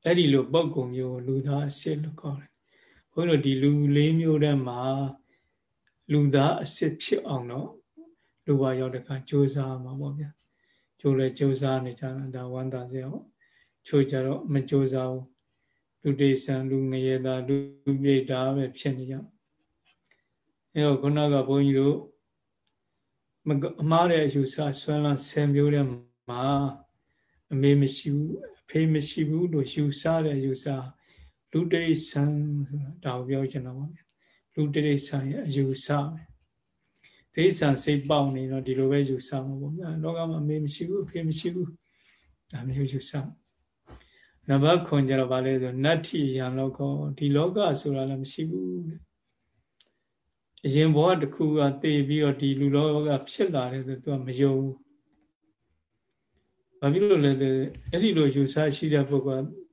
အဲ့ဒီလိုပုံကုံမျိုးလူသားအစစ်လို့ခေါ်တယ် ဘုန်းကြီးတို့ဒီလူလေးမျိုးတည်းမှာလူသားအစစ်ဖြစ်အောင်တော့လူဘဝရောက်တဲ့အခါကြိုးစားမှာပေါ့ဗျာကြိုးလဲကြိုးစားနေကြတာဒါဝမ်းသာစရာပေါ့ချို့ကြတော့မကြိုးစားဘူးလူတေဆံလူငရေတာလူပြိတ္တာပဲဖြစ်နေကြအဲတော့ခုနကဘုန်းကြီးတို့အမှားတဲ့အယူဆဆွဲလန်းဆယ်မျိုးတဲ့မှာအမေမရှိဘူးအဖေမရှိဘူးလို့ယူဆတဲ့ယူဆ လူတိဆံဆိုတာဒါကိုပြောချင်တော့ပါဗျာလူတိရိစ္ဆာန်ရဲ့အယူဆပဲတိရိစ္ဆာန်စိတ်ပေါက်နေတော့ဒီလိုပဲယူဆမှာပေါ့ဗျာလောကမှာအမေမရှိဘူးအဖေမရှိဘူးဒါမျိုးယူဆနံပါတ်9ကျတော့ဗာလဲဆိုနတ္ထိယံလောကဒီလောကဆိုတာလည်းမရှိဘူးအရင်ဘဝတစ်ခုကတည်ပြီးတော့ဒီလူလောကဖြစ်လာတယ်ဆိုသူကမယုံဘူးဘာဖြစ်လို့လဲအဲ့ဒီလိုယူဆရှိတဲ့ပုဂ္ဂိုလ်က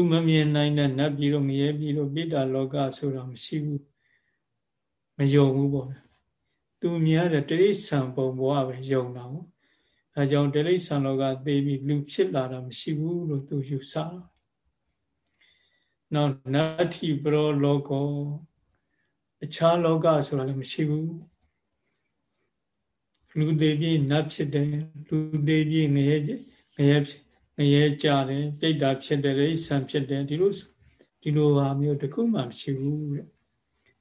သူမမြင်နိုင်တဲ့နတ်ပြည်တော့ငရဲပြည်တော့ပိတ္တာလောကဆိုတာမရှိဘူးမယုံဘူးပေါ့သူမြင်ရတဲ့တိရိစ္ဆာန်ပုံပေါ်ပဲယုံတာပေါ့အဲကြောင့်တိရိစ္ဆာန်လောကသိပြီးလူဖြစ်လာတာမရှိဘူးလို့သူယူဆတာနောက်နတ္ထိပရောလောကောအခြားလောကဆိုတာလည်းမရှိဘူးလူသေးပြီးနတ်ဖြစ်တယ်လူသေးပြီးငရဲငရဲ ငရဲကြတယ်ပြိတ္တာဖြစ်တယ်ရိဆံဖြစ်တယ်ဒီလိုဒီလိုဟာမျိုးတခုမှမရှိဘူးတဲ့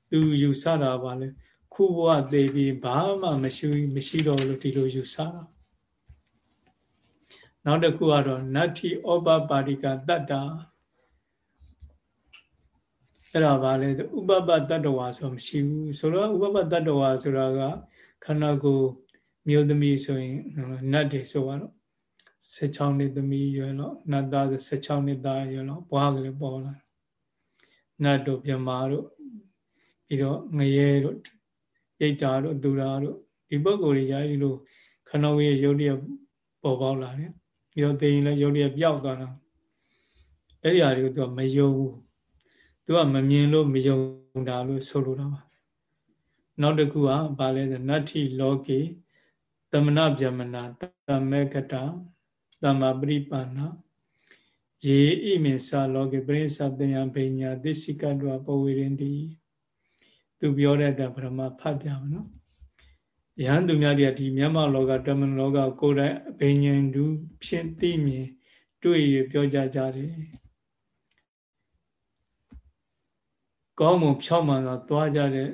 သူယူဆတာပါလေခုဘဝသေးပြီးဘာမှမရှိမရှိတော့လို့ဒီလိုယူဆတာနောက်တစ်ခုကတော့နတ္ထိဩပပါရိကတတ္တာအဲ့ဒါပါလေဥပပတတ္တဝါဆိုမရှိဘူးဆိုတော့ဥပပတတ္တဝါဆိုတာကခန္ဓာကိုယ်မြို့သမီးဆိုရင်နတ်တွေဆိုတော့ 16နှစ်သမီးရွယ်တော့နတ်သားဆို16နှစ်သားရွယ်တော့ဘွားကလေးပေါ်လာနတ်တို့မြမာတို့ပြီးတော့ငရဲတို့ရိတ်တာတို့သူရာတို့ဒီပုဂ္ဂိုလ်တွေကြာဒီလိုခဏဝေးရုပ်တရက်ပေါ်ပေါက်လာတယ်ပြီးတော့သိရင်လည်းရုပ်ရည်ပျောက်သွားတာအဲ့ဒီအရာတွေကိုသူကမယုံဘူးသူကမမြင်လို့မယုံတာလို့ဆိုလိုတာပါနောက်တစ်ခုကဘာလဲဆိုနတ္ထိလောကေသမဏဗျမနာတမေကတာ တမ္မာပရိပါဏယေဣမေသာလောကေပရိသတယံဘိညာသစ္စိကတောပဝေရင်တိသူပြောတဲ့အတိုင်းပရမဖတ်ပြမယ်နော်ယဟန်သူများတွေကဒီမြတ်မလောကတမန်လောကကိုယ်တိုင်အဘိညာဉ်တူဖြစ်သိမြင်တွေ့ရပြောကြကြတယ်ကောင်းမွန်ဖြောက်မှန်စွာသွားကြတဲ့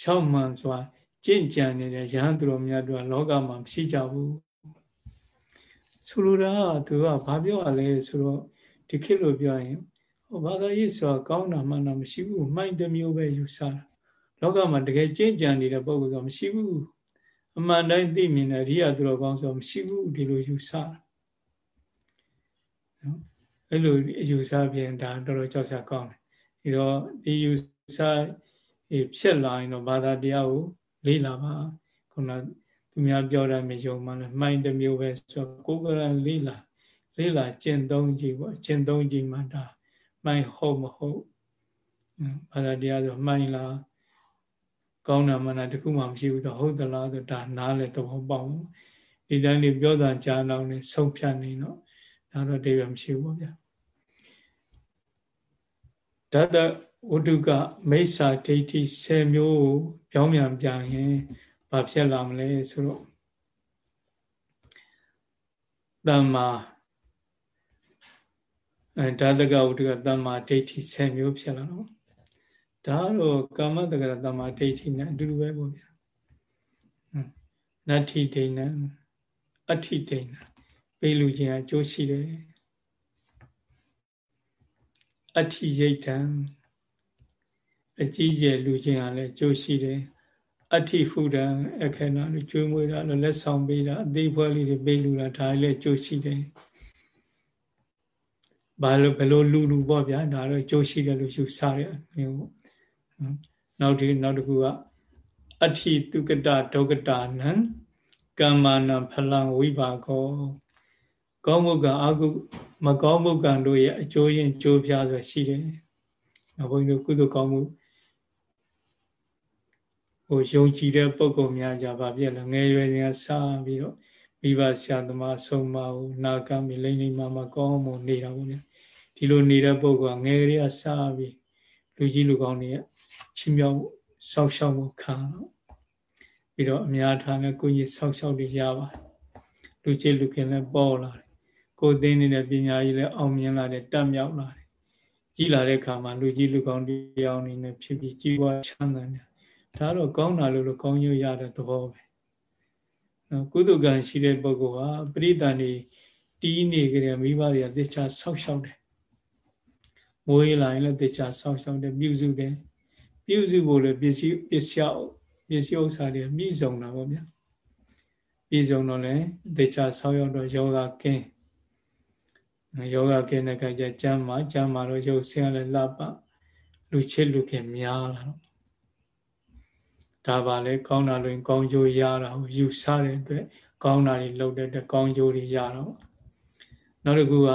ဖြောက်မှန်စွာကြင့်ကြံနေတဲ့ယဟန်သူတော်များတို့ကလောကမှာမရှိကြဘူး ဆိုလိုတာကသူကဘာပြောရလဲဆိုတော့ဒီခေတ်လိုပြောရင်ဟောဘာသာရေးဆိုတာကောင်းတာမှန်တာမရှိဘူးမှိုင်းတစ်မျိုးပဲယူဆတာလောကမှာတကယ်ကြင့်ကြံနေတဲ့ပုံစံမရှိဘူးအမှန်တိုင်းသိမြင်တဲ့ရိယာသူတော်ကောင်းဆိုတာမရှိဘူးဒီလိုယူဆတာနော်အဲ့လိုယူဆပြင်ဒါတော်တော်ကြောက်စရာကောင်းတယ်ဒီတော့ဒီယူဆဖြစ်လာရင်တော့ဘာသာတရားကိုလေ့လာပါခုန သူများပြောတာမျိုးယုံမှလည်းမှိုင်းတစ်မျိုးပဲဆိုကိုယ်ကလေးလာလေးလာကျင့်သုံးကြည့်ပေါ့ကျင့်သုံးကြည့်မှဒါမှိုင်းဟုတ်မဟုတ်ဘာသာတရားဆိုမှိုင်းလားကောင်းတာမှန်တာတခုမှမရှိဘူးတော့ဟုတ်သလားဆိုဒါနားလေသဘောပေါက်ဒီတိုင်းလေးပြောတာကြားတော့နေဆုံးဖြတ်နေတော့ဒါတော့တိရမရှိဘူးပေါ့ဗျာဓာတဝတ္ထုကမိစ္ဆာဒိဋ္ဌိ10မျိုးကိုပြောင်းပြန်ပြန်ရင် ဘာဖြစ်လာမလဲဆိုတော့တမ္မာအဲဓာတကဝတ္ထုကတမ္မာဒိဋ္ဌိ10မျိုးဖြစ်လာတော့ဒါတော့ကာမတက္ကရတမ္မာဒိဋ္ဌိနဲ့အတူတူပဲပေါ့ဗျာနတ္ထိဒိဏအဋ္ဌိဒိဏပေးလူခြင်းအကျိုးရှိတယ်အဋ္ဌိယိတ်တံအကြီးကျယ်လူခြင်းကလည်းကျိုးရှိတယ် အဋ္ဌိဖုဒံအခဏလို့ကျွေးမွေးတာလို့လက်ဆောင်ပေးတာအသေးဖွဲလေးတွေပေးလူတာဒါလည်းကျိုးရှိတယ်ဘာလို့ဘယ်လိုလူလူပေါ့ဗျာဒါတော့ကျိုးရှိတယ်လို့ယူဆရမျိုးပေါ့နောက်ဒီနောက်တစ်ခုကအဋ္ဌိတုကတဒုက္ကတာနံကမ္မာနံဖလံဝိပါကောကောင်းမှုကအကုမကောင်းမှုကံတို့ရဲ့အကျိုးရင်းကျိုးပြားဆိုရှိတယ်။ဘုန်းကြီးတို့ကုသိုလ်ကောင်းမှု ဟိုယုံကြည်တဲ့ပုဂ္ဂိုလ်များကြပါပြည့်လဲငယ်ရွယ်စဉ်စပြီးတော့မိဘဆရာသမားဆုံးမဟုနာကမိလိမ့်လိမ့်မမကောင်းမှုနေတာပေါ့ဗျာဒီလိုနေတဲ့ပုဂ္ဂိုလ်ကငယ်ကလေးကစပြီးလူကြီးလူကောင်းတွေရဲ့ချီးမြှောက်စောက်ရှောက်မှုခံတော့ပြီးတော့အများထားနဲ့ကိုကြီးစောက်ရှောက်တွေရပါတယ်လူကြီးလူခင်လည်းပေါ်လာတယ်ကိုသိနေတဲ့ပညာကြီးလည်းအောင်မြင်လာတယ်တတ်မြောက်လာတယ်ကြီးလာတဲ့အခါမှာလူကြီးလူကောင်းတရားအနေနဲ့ဖြစ်ပြီးကြီးပွားချမ်းသာတယ် ဒါတော့ကောင်းတာလို့လို့ကောင်းရရတဲ့သဘောပဲနော်ကုသကံရှိတဲ့ပုဂ္ဂိုလ်ဟာပရိသန်နေတီးနေကြတဲ့မိဘတွေကသေချာဆောက်ရှောက်တယ်မိုးရလာရင်လည်းသေချာဆောက်ရှောက်တယ်ပြုစုတယ်ပြုစုဖို့လည်းပစ္စည်းပစ္စယပစ္စည်းဥစ္စာတွေမြည်စုံတာပေါ့ဗျာပြည်စုံတော့လည်းသေချာဆောက်ရောက်တော့ယောဂကင်းယောဂကင်းတဲ့ခါကျကျမ်းမှာကျမ်းမှာတော့ရုပ်ဆင်းလည်းလှပလူချစ်လူခင်များလာတော့ ဒါပါလေကောင်းတာလို့ကောင်းကျိုးရတာကိုယူဆတဲ့အတွက်ကောင်းတာတွေလုပ်တဲ့အတွက်ကောင်းကျိုးတွေရတော့နောက်တစ်ခုက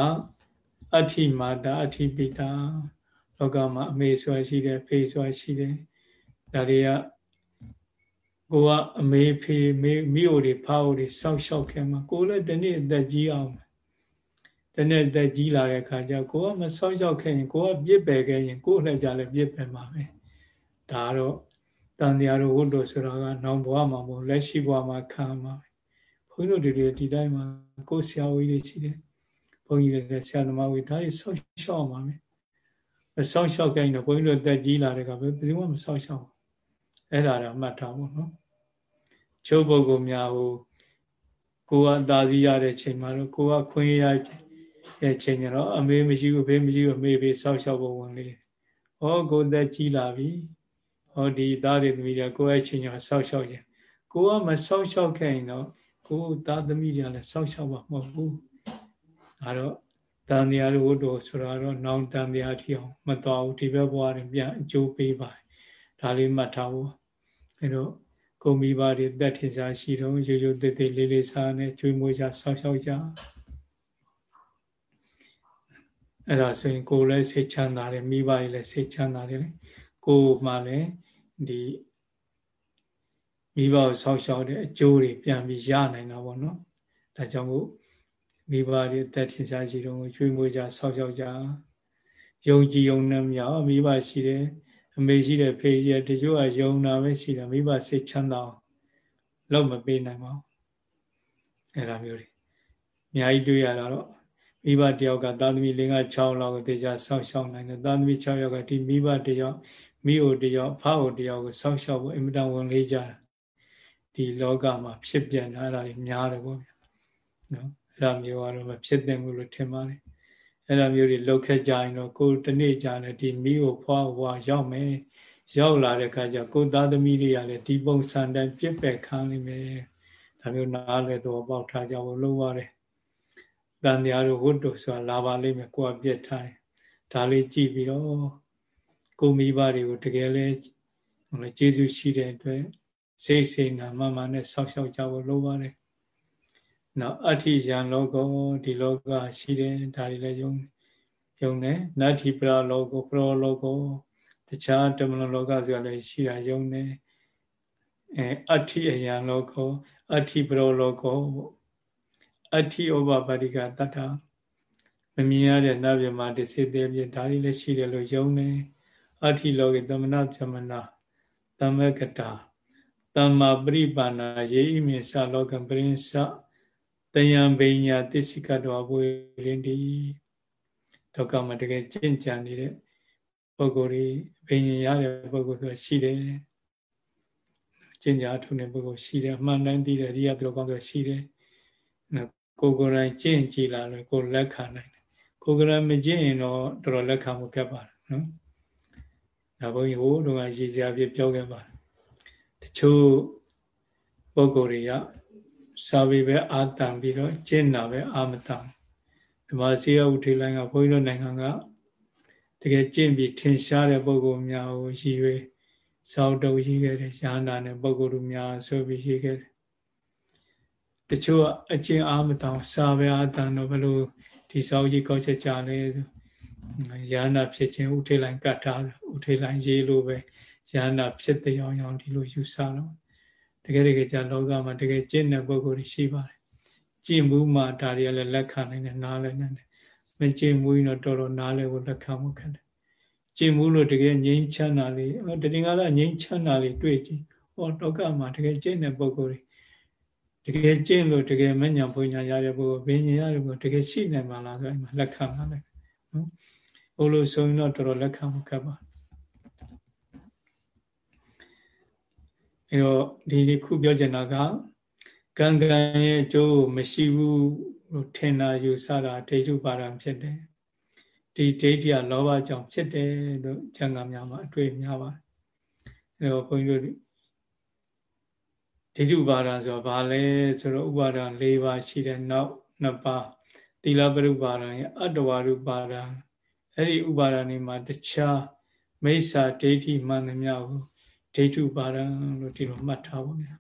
အဋ္ဌိမာတာအဋ္ဌိပိတာလောကမှာအမေဆွဲရှိတယ်ဖေဆွဲရှိတယ်ဒါတွေကကိုကအမေဖေမိမိအိုတွေဖားအိုတွေစောက်ရှောက်ခဲ့မှာကိုလည်းဒီနေ့အသက်ကြီးအောင်ဒီနေ့အသက်ကြီးလာတဲ့အခါကျကိုကမစောက်ရှောက်ခဲ့ရင်ကိုကပြစ်ပယ်ခဲ့ရင်ကိုလည်းကြလည်းပြစ်ပယ်မှာပဲဒါတော့ တန်တရားတို့ဝတ်တို့ဆိုတာကနောင်ဘဝမှာမဟုတ်လက်ရှိဘဝမှာခံမှာဘုန်းကြီးတို့တွေဒီတိုင်းမှာကိုဆရာဝကြီးတွေရှိတယ်ဘုန်းကြီးတွေဆရာသမားဝကြီးဒါတွေဆောက်ရှောက်မှာမယ်မဆောက်ရှောက်ကြရင်တော့ဘုန်းကြီးတို့တက်ကြီးလာတဲ့ကဘယ်သူမှမဆောက်ရှောက်ဘူးအဲ့ဒါတော့မှတ်ထားဖို့နော်ချုပ်ပုဂ္ဂိုလ်များဟိုကိုကအသာစီးရတဲ့ချိန်မှာတော့ကိုကခွင့်ရရဲ့ချိန်ကျတော့အမေမရှိဘူးဖေးမရှိဘူးအမေဖေးဆောက်ရှောက်ဖို့ဝင်လေဟောကိုသက်ကြီးလာပြီ ဟောဒီသားတွေသမီးတွေကိုယ့်ရဲ့ချိန်ကျဆောက်ရှောက်ရင်ကိုကမဆောက်ရှောက်ခဲ့ရင်တော့ကိုသားသမီးတွေကလည်းဆောက်ရှောက်မှာမဟုတ်ဘူးဒါတော့တန်တရားတို့ဝတ္တဆိုတာတော့နောင်တန်တရားထီအောင်မတော်ဘူးဒီဘက်ဘဝတွင်ပြန်အကျိုးပေးပါတယ်ဒါလေးမှတ်ထားဖို့အဲတော့ကိုမိဘတွေတက်ထင်ရှားရှိတော့ရိုးရိုးသေးသေးလေးလေးစားနဲ့ကျွေးမွေးကြဆောက်ရှောက်ကြအဲ့ဒါဆိုရင်ကိုယ်လည်းစိတ်ချမ်းသာတယ်မိဘကြီးလည်းစိတ်ချမ်းသာတယ်လေကိုယ်မှလည်း ဒီမိဘကိုဆောက်ရှောက်တဲ့အကျိုးတွေပြန်ပြီးရနိုင်တာပေါ့နော်ဒါကြောင့်မို့မိဘတွေအသက်ထင်ရှားရှိတော့ကျွေးမွေးကြဆောက်ရှောက်ကြယုံကြည်ယုံနဲ့မြောက်မိဘရှိတယ်အမေရှိတယ်ဖေရှိတယ်တချို့ကယုံတာပဲရှိတယ်မိဘစိတ်ချမ်းသာလောက်မပေးနိုင်ပါဘူးအဲ့ဒါမျိုးတွေအများကြီးတွေ့ရတာတော့ မိဘတယောက်ကသာသမီ၄၅6လောက်ကိုတေချာဆောက်ရှောက်နိုင်တယ်သာသမီ6ယောက်ကဒီမိဘတယောက်မိအိုတယောက်ဖအိုတယောက်ကိုဆောက်ရှောက်ဖို့အင်မတန်ဝန်လေးကြတာဒီလောကမှာဖြစ်ပြန်တာအဲ့ဒါတွေများတယ်ပေါ့ဗျာနော်အဲ့ဒါမျိုးကတော့မဖြစ်သင့်ဘူးလို့ထင်ပါတယ်အဲ့ဒါမျိုးတွေလောက်ခက်ကြရင်တော့ကိုတနေ့ကြာနေဒီမိကိုဖွားဖွားရောက်မယ်ရောက်လာတဲ့အခါကျကိုသားသမီးတွေကလည်းဒီပုံစံတိုင်းပြစ်ပယ်ခံနိုင်မယ်ဒါမျိုးနားလဲတော့ပေါက်ထားကြဖို့လိုပါတယ် တန်တရားတို့ဝတ်တို့ဆိုတာလာပါလိမ့်မယ်ကိုယ်ကပြစ်ထားဒါလေးကြည့်ပြီးတော့ကိုမိဘတွေကိုတကယ်လဲဟိုလေကျေးဇူးရှိတဲ့အတွက်စိတ်စိတ်နာမမနဲ့ဆောက်ရှောက်ကြဖို့လိုပါတယ်နောက်အဋ္ဌိယံလောကောဒီလောကရှိတယ်ဒါတွေလည်းယုံယုံတယ်နတ္ထိပရလောကောပရောလောကောတခြားတမလလောကဆိုတာလည်းရှိတာယုံတယ်အဲအဋ္ဌိအယံလောကောအဋ္ဌိပရောလောကော အဋ္ဌိဩဘပါတိကတတ္ထမမြင်ရတဲ့နတ်မြမတစေသေးပြဒါတွေလည်းရှိတယ်လို့ယုံတယ်အဋ္ဌိလောကေသမဏပြမနာသမကတာသမ္မာပရိပါဏာယေဣမေသလောကပရိစ္ဆတယံဘိညာသစ္စကတောဘွေရင်းဒီဒုက္ခမှာတကယ်ကြင်ကြံနေတဲ့ပုဂ္ဂိုလ်တွေဘိညာရတဲ့ပုဂ္ဂိုလ်ဆိုရှိတယ်ကျင့်ကြအထုတဲ့ပုဂ္ဂိုလ်ရှိတယ်အမှန်တိုင်းသိတယ်ရိယသူတော်ကောင်းဆိုရှိတယ် ကိုကိုယ်တိုင်ကျင့်ကြည်လာလို့ကိုလက်ခံနိုင်တယ်ကိုယ်ကလည်းမကျင့်ရင်တော့တော်တော်လက်ခံမှုကပ်ပါတယ်နော်ဒါဘုန်းကြီးဟိုတော့ရည်စရာပြပြောခဲ့ပါတယ်တချို့ပုဂ္ဂိုလ်တွေကစာပေပဲအာတန်ပြီးတော့ကျင့်တာပဲအာမတန်ဓမ္မစီယဥထေလိုင်းကဘုန်းကြီးတို့နိုင်ငံကတကယ်ကျင့်ပြီးထင်ရှားတဲ့ပုဂ္ဂိုလ်များကိုရည်ရွယ်စောက်တုပ်ရေးခဲ့တယ်ရှားနာတဲ့ပုဂ္ဂိုလ်များဆိုပြီးရေးခဲ့တယ် တချို့အကျင့်အာမတန်စာပဲအာတန်တော့ဘယ်လိုဒီစောက်ကြီးကောက်ချက်ကြလဲယာနာဖြစ်ခြင်းဥထေလိုင်းကတ်ထားဥထေလိုင်းရေးလို့ပဲယာနာဖြစ်တဲ့အောင်အောင်ဒီလိုယူဆတော့တကယ်တကယ်ကြာလောကမှာတကယ်ကျင့်တဲ့ပုဂ္ဂိုလ်တွေရှိပါတယ်ကျင့်မှုမှဒါတွေကလည်းလက်ခံနိုင်တယ်နားလည်းနိုင်တယ်မကျင့်မှုရင်တော့တော်တော်နားလည်းကိုလက်ခံမှုခံတယ်ကျင့်မှုလို့တကယ်ငြိမ်းချမ်းတာလေးတတိယကလည်းငြိမ်းချမ်းတာလေးတွေ့ကြည့်ဟောလောကမှာတကယ်ကျင့်တဲ့ပုဂ္ဂိုလ်တွေ တကယ်ကျင့်လို့တကယ်မညာဖွညာရတဲ့ပုဂ္ဂိုလ်ဘင်းညာရတဲ့ပုဂ္ဂိုလ်တကယ်ရှိနိုင်မှာလားဆိုရင်လက်ခံပါလေနော်ဟိုလိုဆိုရင်တော့တော်တော်လက်ခံမှုခက်ပါအဲတော့ဒီဒီခုပြောချင်တာကကံကံရဲ့အကျိုးမရှိဘူးလို့ထင်တာယူဆတာဒိဋ္ဌုပါဒံဖြစ်တယ်ဒီဒိဋ္ဌိကလောဘကြောင့်ဖြစ်တယ်လို့ကျမ်းဂန်များမှာအတွေ့များပါတယ်အဲတော့ဘုန်းကြီးတို့ ဒိဋ္ဌုပါဒံဆိုတော့ဘာလဲဆိုတော့ဥပါဒံ၄ပါးရှိတဲ့နောက်နှစ်ပါးသီလပရုပါဒံရဲ့အတ္တဝရုပါဒံအဲ့ဒီဥပါဒံတွေမှာတခြားမိစ္ဆာဒိဋ္ဌိမှန်သမျှကိုဒိဋ္ဌုပါဒံလို့ဒီလိုမှတ်ထားပါဗျာ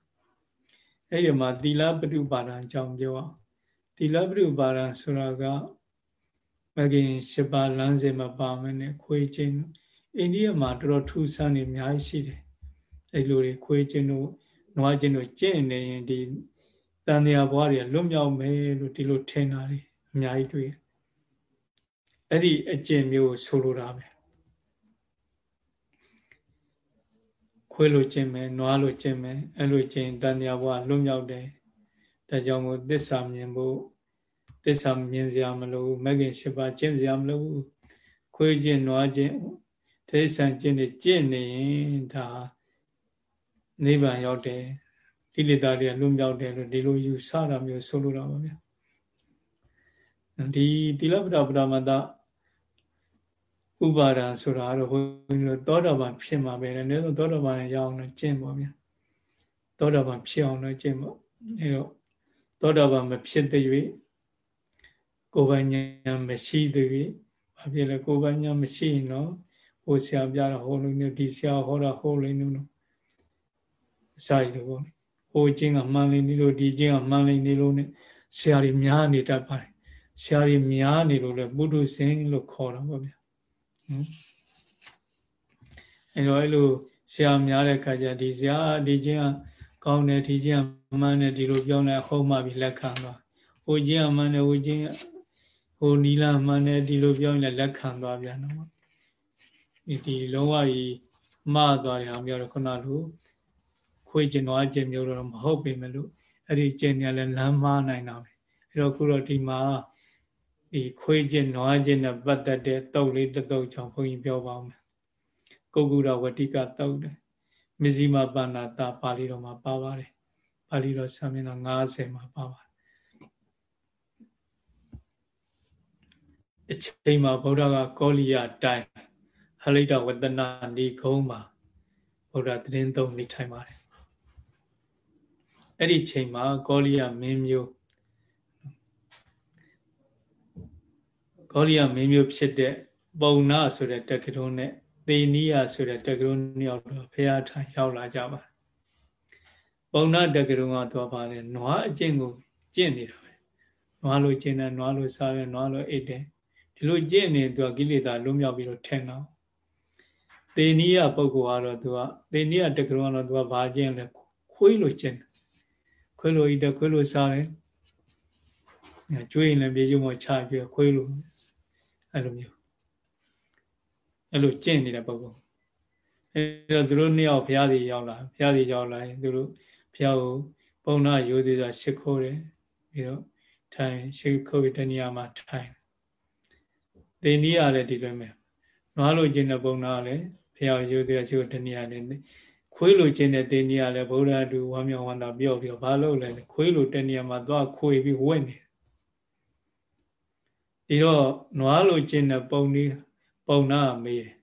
အဲ့ဒီမှာသီလပရိပါဒံအကြောင်းပြောအောင်သီလပရိပါဒံဆိုတာကမဂင်၈ပါးလမ်းစဉ်မှာပါမယ်နဲ့ခွေးချင်းအိန္ဒိယမှာတော်တော်ထူးဆန်းနေအများကြီးရှိတယ်အဲ့လိုတွေခွေးချင်းတို့ နွားချင်းတို့ကျင့်နေရင်ဒီတန်တရားဘွားတွေလွတ်မြောက်မယ်လို့ဒီလိုထင်တာတွေအများကြီးတွေ့အဲ့ဒီအကျင့်မျိုးဆိုလိုတာပဲခွေးလိုကျင့်မယ်နွားလိုကျင့်မယ်အဲ့လိုကျင့်တန်တရားဘဝလွတ်မြောက်တယ်ဒါကြောင့်မို့သစ္စာမြင်ဖို့သစ္စာမြင်စရာမလိုဘူးမဂ္ဂင်၈ပါးကျင့်စရာမလိုဘူးခွေးကျင့်နွားကျင့်တိရစ္ဆာန်ကျင့်နေကျင့်နေရင်ဒါ နိဗ္ဗာန်ရောက်တယ်ကိလေသာတွေလွတ်မြောက်တယ်လို့ဒီလိုယူဆတာမျိုးဆိုလိုတာပါဗျာဒီသီလပဒပဒမတဥပါဒံဆိုတာတော့ဘုန်းကြီးတို့သောတာပန်ဖြစ်မှာပဲလေ။သောတာပန်ရအောင်တော့ကျင့်ပါဗျာ။သောတာပန်ဖြစ်အောင်တော့ကျင့်ပေါ့။အဲတော့သောတာပန်မဖြစ်တဲ့၍ကိုယ်ပိုင်ဉာဏ်မရှိတဲ့၍ဘာဖြစ်လဲကိုယ်ပိုင်ဉာဏ်မရှိရင်တော့ဟိုဆရာပြတာဟောလို့မျိုးဒီဆရာဟောတာဟောလို့မျိုး အစာရည်ပေါ့။ဟိုကျင့်ကမှန်လိမ့်နေလို့ဒီကျင့်ကမှန်လိမ့်နေလို့ ਨੇ ဆရာတွေများနေတတ်ပါတယ်ဆရာကြီးများနေလို့လေပုထုဇဉ်လို့ခေါ်တာပေါ့ဗျာအဲတော့အဲ့လိုဆရာများတဲ့ခါကျဒီဆရာဒီချင်းကောင်းတယ်ဒီချင်းမှန်းတယ်ဒီလိုပြောနေဟုတ်မှပြီလက်ခံသွားဟိုချင်းမှန်းတယ်ဟိုချင်းဟိုနီလာမှန်းတယ်ဒီလိုပြောရင်လက်ခံသွားပြန်တော့ဒီဒီလုံးဝကြီးမှားသွားရအောင်ပြောတော့ခုနလို ခွေးကျင်သွားခြင်းမျိုးတော့မဟုတ်ပေမဲ့လို့အဲ့ဒီကျင့်ရလဲလမ်းမှားနိုင်တာပဲအဲ့တော့ခုတော့ဒီမှာဒီခွေးကျင်နွားကျင်နဲ့ပတ်သက်တဲ့တုတ်လေးတစ်တုတ်ကြောင့်ဘုန်းကြီးပြောပါမယ်ကုက္ကုရဝတိကတုတ်တယ်မဇ္ဈိမပါဏာတာပါဠိတော်မှာပါပါတယ်ပါဠိတော်ဆံမျက်နှာ90မှာပါပါတယ်အချိန်မှာဗုဒ္ဓကကောလိယတိုင်ဟလိတဝတ္တနာနေကုန်းမှာဗုဒ္ဓသတင်းသုံးနေထိုင်ပါတယ် အဲ့ဒီချိန်မှာကောလိယမင်းမျိုးကောလိယမင်းမျိုးဖြစ်တဲ့ပုံနာဆိုတဲ့တက္ကရုံးနဲ့သေနီးယဆိုတဲ့တက္ကရုံးနှစ်ယောက်တော့ဖရာထံရောက်လာကြပါပုံနာတက္ကရုံးကတော့ပါလေနွားအကျင့်ကိုကျင့်နေတာပဲနွားလိုကျင့်တယ်နွားလိုစားတယ်နွားလိုအိတ်တယ်ဒီလိုကျင့်နေသူကကိလေသာလွတ်မြောက်ပြီးတော့ထင်တော့သေနီးယပုဂ္ဂိုလ်ကတော့သူကသေနီးယတက္ကရုံးကတော့သူကဘာကျင့်လဲခွေးလိုကျင့်တယ် ခွေးလိုဤတဲ့ခွေးလိုစားတယ်ကျွေးရင်လည်းပြေကျုံမချပြခွေးလိုအဲ့လိုမျိုးအဲ့လိုကျင့်နေတဲ့ပုဂ္ဂိုလ်အဲ့တော့သူတို့နှစ်ယောက်ဘုရားကြီးရောက်လာဘုရားကြီးရောက်လာရင်သူတို့ဘုရားကိုပုံနာရိုးသေးစွာရှ िख ိုးတယ်ပြီးတော့ထိုင်ရှ िख ိုးပြီးတဏှာမှာထိုင်သေနည်းရတယ်ဒီလိုမျိုးနွားလိုကျင့်တဲ့ပုံနာလည်းဘုရားရိုးသေးစွာရှ िख ိုးတဏှာလည်း ခွေးလိုခြင်းတဲ့တင်းကြီးကလည်းဗုဒ္ဓတူဝမ်းမြောက်ဝမ်းသာပြော့ပြီးတော့ဘာလို့လဲခွေးလိုတနေရာမှာသွားခွေပြီးဝက်နေဒီတော့နွားလိုခြင်းတဲ့ပုံนี้ပုံနာမေးတယ်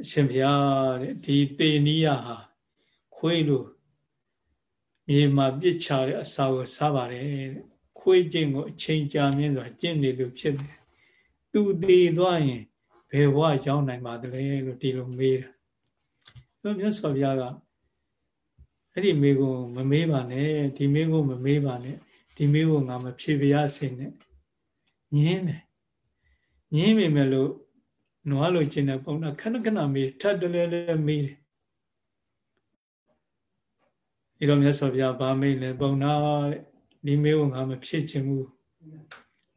အရှင်ဘုရားတဲ့ဒီတေနီယဟာခွေးလိုမြေမှာပြစ်ချတဲ့အစာကိုစားပါတယ်တဲ့ခွေးခြင်းကိုအချိန်ကြာမြင့်စွာကျင့်နေသူဖြစ်တယ်သူသေးသွားရင်ဘယ်ဘဝရောက်နိုင်ပါသလဲလို့ဒီလိုမေးတာ တော့မြတ်စွာဘုရားကအဲ့ဒီမိကုံမမေးပါနဲ့ဒီမိကုံမမေးပါနဲ့ဒီမိကုံငါမဖြေပြရစေနဲ့ညင်းတယ်ညင်းမိမယ်လို့နွားလိုချင်တဲ့ပုံတော့ခဏခဏမေးထပ်တလဲလဲမေးတယ်ဒီတော့မြတ်စွာဘုရားဗာမေးလဲပုံနာတဲ့ဒီမေးကိုငါမဖြစ်ချင်ဘူး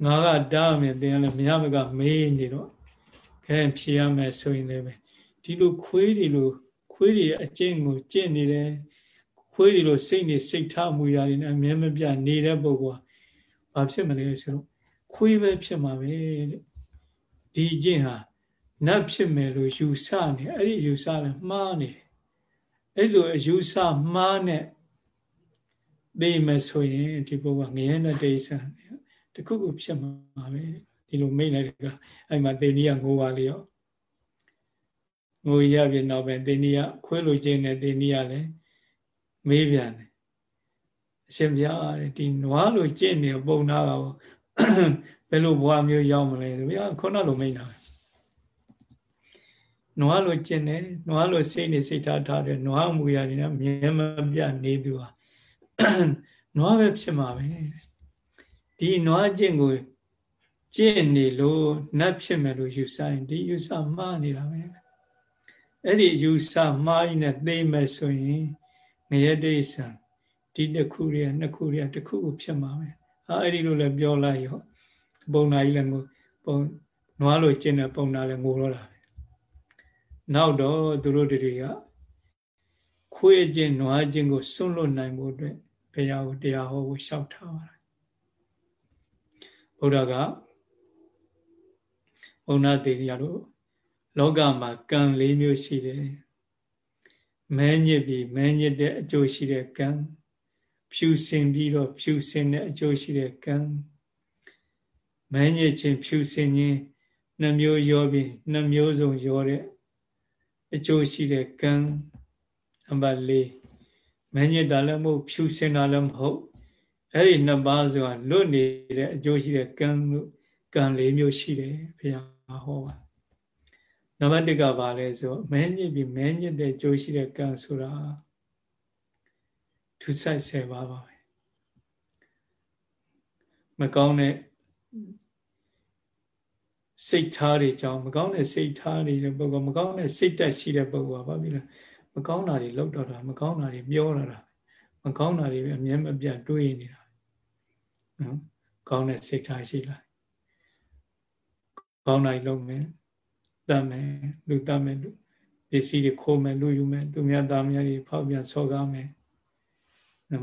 ငါကတားမယ်တင်လည်းမရမကမေးနေတော့ခဲဖြေရမယ်ဆိုရင်လည်းဒီလိုခွေးဒီလို ခွေးတွေအကျင့်ကိုကျင့်နေတယ်ခွေးတွေလိုစိတ်နေစိတ်ထားမှုရာတွေနဲ့အမြဲမပြနေတဲ့ပုဂ္ဂိုလ်ဟာဘာဖြစ်မလဲဆိုတော့ခွေးပဲဖြစ်မှာပဲတဲ့ဒီကျင့်ဟာနတ်ဖြစ်မယ်လို့ယူဆနေအဲ့ဒီယူဆလည်းမှားနေအဲ့လိုအယူဆမှားနဲ့သိမယ်ဆိုရင်ဒီပုဂ္ဂိုလ်ငရဲနဲ့တိဋ္ဌာန်တခုခုဖြစ်မှာပဲဒီလိုမိတ်လိုက်တဲ့ကအဲ့မှာသေနီးကငိုပါလေရော ငိုရပြနောက်ပဲသေနီးကခွေးလိုခြင်းနဲ့သေနီးကလည်းမေးပြန်တယ်အရှင်ဘုရားတဲ့ဒီနွားလိုကျင့်နေပုံနာကဘယ်လိုဘဝမျိုးရောက်မလဲဆိုဗျာခုနလိုမိတ်တာနွားလိုကျင့်နေနွားလိုစိတ်နေစိတ်ထားထားတယ်နွားမူရနေမြဲမပြနေသူဟာနွားပဲဖြစ်မှာပဲဒီနွားကျင့်ကိုကျင့်နေလို့နတ်ဖြစ်မယ်လို့ယူဆရင်ဒီယူဆမှားနေတာပဲ အဲ့ဒီယူဆမှားရင်နဲ့သိမယ်ဆိုရင်ငရဲဒိဋ္ဌံဒီတစ်ခုရနှစ်ခုရတစ်ခုခုဖြစ်မှာပဲအဲအဲ့ဒီလိုလည်းပြောလိုက်ရောပုံနာကြီးလည်းငိုပုံနွားလိုကျင့်တဲ့ပုံနာလည်းငိုတော့တာပဲနောက်တော့သူတို့တွေကခွေးကျင့်နွားကျင့်ကိုစွန့်လွတ်နိုင်ဖို့အတွက်ဘုရားကိုတရားဟောဖို့လျှောက်ထားပါတယ်ဘုရားကဘုံနာတေရိယတို့ လောကမှာကံ၄မျိုးရှိတယ်မဲညစ်ပြီးမဲညစ်တဲ့အကျိုးရှိတဲ့ကံဖြူစင်ပြီးတော့ဖြူစင်တဲ့အကျိုးရှိတဲ့ကံမဲညစ်ခြင်းဖြူစင်ခြင်းနှမျိုးရောပြီးနှမျိုးစုံရောတဲ့အကျိုးရှိတဲ့ကံအပတ်၄မဲညစ်တာလည်းမဟုတ်ဖြူစင်တာလည်းမဟုတ်အဲ့ဒီနှစ်ပါးဆိုတာလွတ်နေတဲ့အကျိုးရှိတဲ့ကံလို့ကံ၄မျိုးရှိတယ်ဘုရားဟောပါ နံပါတ်1ကဘာလဲဆိုမဲညစ်ပြီးမဲညစ်တဲ့ကြိုးရှိတဲ့ကံဆိုတာထူဆိုင်ဆယ်ပါပါပဲမကောင်းတဲ့စိတ်ထားတွေကြောင့်မကောင်းတဲ့စိတ်ထားနေတဲ့ပုဂ္ဂိုလ်မကောင်းတဲ့စိတ်တက်ရှိတဲ့ပုဂ္ဂိုလ်ကဘာဖြစ်လဲမကောင်းတာတွေလောက်တော့တာမကောင်းတာတွေပြောတာတာမကောင်းတာတွေအမြဲမပြတ်တွေးနေတာနော်ကောင်းတဲ့စိတ်ထားရှိလာကောင်းနိုင်လုံးမယ် တတ်မယ်လူတတ်မယ်လူပစ္စည်းတွေခိုးမယ်လူယူမယ်သူများသားများတွေဖောက်ပြန်ဆော်ကားမယ်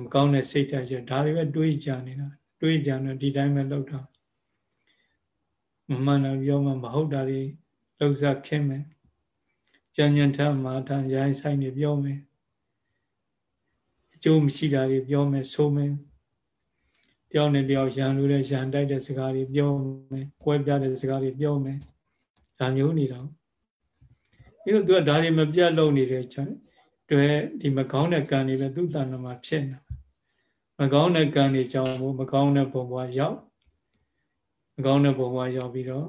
မကောင်းတဲ့စိတ်ဓာတ်ရှိဒါတွေပဲတွေးကြနေတာတွေးကြနေဒီတိုင်းပဲလောက်တာမမှန်တော့ပြောမှမဟုတ်တာတွေလောက်စားခင်းမယ်ကြံ့ကြံ့ထမှာထရိုင်းဆိုင်နေပြောမယ်အကျိုးမရှိတာတွေပြောမယ်ဆိုမယ်တယောက်နဲ့တယောက်ရန်လို့တဲ့ရန်တိုက်တဲ့စကားတွေပြောမယ်၊ကွဲပြားတဲ့စကားတွေပြောမယ် ဒါမျိုးနေတော့ပြီးတော့သူကဒါတွေမပြတ်လုံနေတဲ့ချက်တွေ့ဒီမကောင်းတဲ့ကံတွေပဲသူ့တဏ္ဍမှာဖြစ်နေမကောင်းတဲ့ကံတွေကြောင့်မကောင်းတဲ့ဘုံဘဝရောက်မကောင်းတဲ့ဘုံဘဝရောက်ပြီးတော့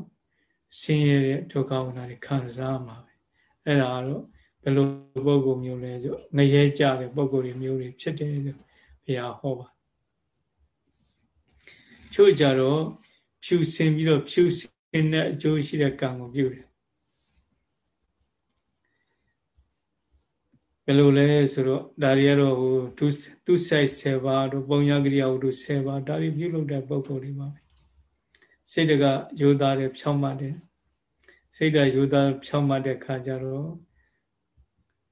ဆင်းရဲတဲ့ဒုက္ခဝနာတွေခံစားမှာပဲအဲ့ဒါတော့ဘယ်လိုပုံကိုမျိုးလဲဆိုငရဲကြတဲ့ပုံကိုယ်တွေမျိုးတွေဖြစ်တယ်ဆိုဘုရားဟောပါချို့ကြတော့ဖြူစင်ပြီးတော့ဖြူစ င်တဲ့အကျိုးရှိတဲ့ကံကိုပြုတယ်ဘယ်လိုလဲဆိုတော့ဒါတွေကတော့ဟိုသူသူဆိုင်7ပါးတို့ပုံညာကရိယာဝတ္ထု7ပါးဒါတွေပြုလုပ်တဲ့ပုံကိုယ်တွေပါပဲစိတ်တကယောသားတွေဖြောင်းမှတ်တယ်စိတ်ဓာတ်ယောသားဖြောင်းမှတ်တဲ့ခါကျတော့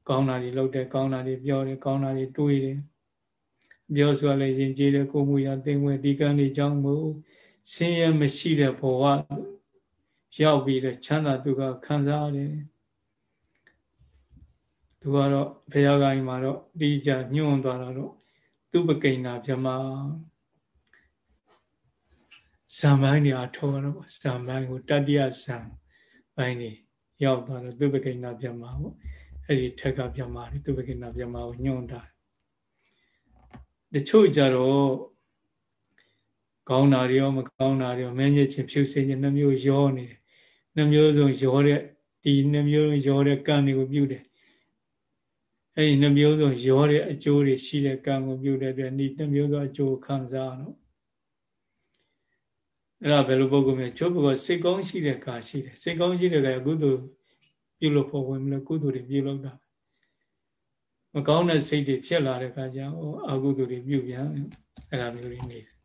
ကောင်းတာတွေလုပ်တယ်ကောင်းတာတွေပြောတယ်ကောင်းတာတွေတွေးတယ်ပြောဆိုလည်းရင်ကျေးတဲ့ကိုမှုရသိဝင်ဒီကံတွေကြောင့်မို့ဆင်းရဲမရှိတဲ့ဘဝ ရောက်ပြီးတဲ့ချမ်းသာသူကခံစားရတယ်သူကတော့ဘုရားကိုင်းမှာတော့ဒီကြညွှန်သွားတော့သူပကိဏဗြမဇံပိုင်းတွေအထောတော့ဇံပိုင်းကိုတတ္တိယဇံပိုင်းတွေရောက်သွားတော့သူပကိဏဗြမပေါ့အဲ့ဒီထက်ကဗြမတွေသူပကိဏဗြမကိုညွှန်တာတချို့ကြတော့ကောင်းတာတွေရောမကောင်းတာတွေရောမင်းညစ်ချင်းဖြူစင်ချင်းနှမျိုးရောနေတယ် နှမျိုးစုံရောတဲ့ဒီနှမျိုးရောတဲ့ကံတွေကိုပြုတယ်အဲ့ဒီနှမျိုးစုံရောတဲ့အကျိုးတွေရှိတဲ့ကံကိုပြုတဲ့အတွက်ဒီနှမျိုးစုံအကျိုးခံစားတော့အဲ့ဒါဘယ်လိုပုဂ္ဂိုလ်မျိုးချိုးပုဂ္ဂိုလ်စိတ်ကောင်းရှိတဲ့ကာရှိတယ်စိတ်ကောင်းရှိတဲ့ကာကုသိုလ်ပြုလို့ဖို့ဝင်မလို့ကုသိုလ်တွေပြုလို့တာမကောင်းတဲ့စိတ်တွေဖြစ်လာတဲ့အခါကျတော့အကုသိုလ်တွေပြုပြန်အဲ့ဒါမျိုးတွေနေတယ်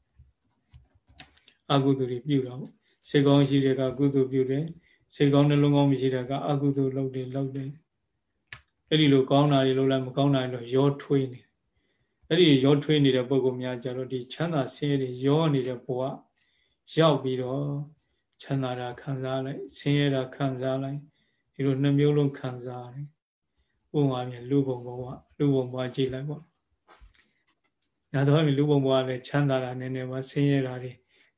အကုသိုလ်တွေပြုတော့ စိတ်ကောင်းရှိတဲ့ကကုသိုလ်ပြုတယ်စိတ်ကောင်းနှလုံးကောင်းမရှိတဲ့ကအကုသိုလ်လုပ်တယ်လုပ်တယ်အဲ့ဒီလိုကောင်းတာတွေလုပ်လိုက်မကောင်းတာတွေတော့ရောထွေးနေအဲ့ဒီရောထွေးနေတဲ့ပုံကများကြတော့ဒီချမ်းသာဆင်းရဲတွေရောနေတဲ့ဘဝရောက်ပြီးတော့ချမ်းသာတာခံစားလိုက်ဆင်းရဲတာခံစားလိုက်ဒီလိုနှမျိုးလုံးခံစားရတယ်ပုံပါပြန်လူပုံဘဝလူပုံဘဝကြည့်လိုက်ပေါ့ညာတော့လူပုံဘဝလည်းချမ်းသာတာနည်းနည်းပါဆင်းရဲတာတွေ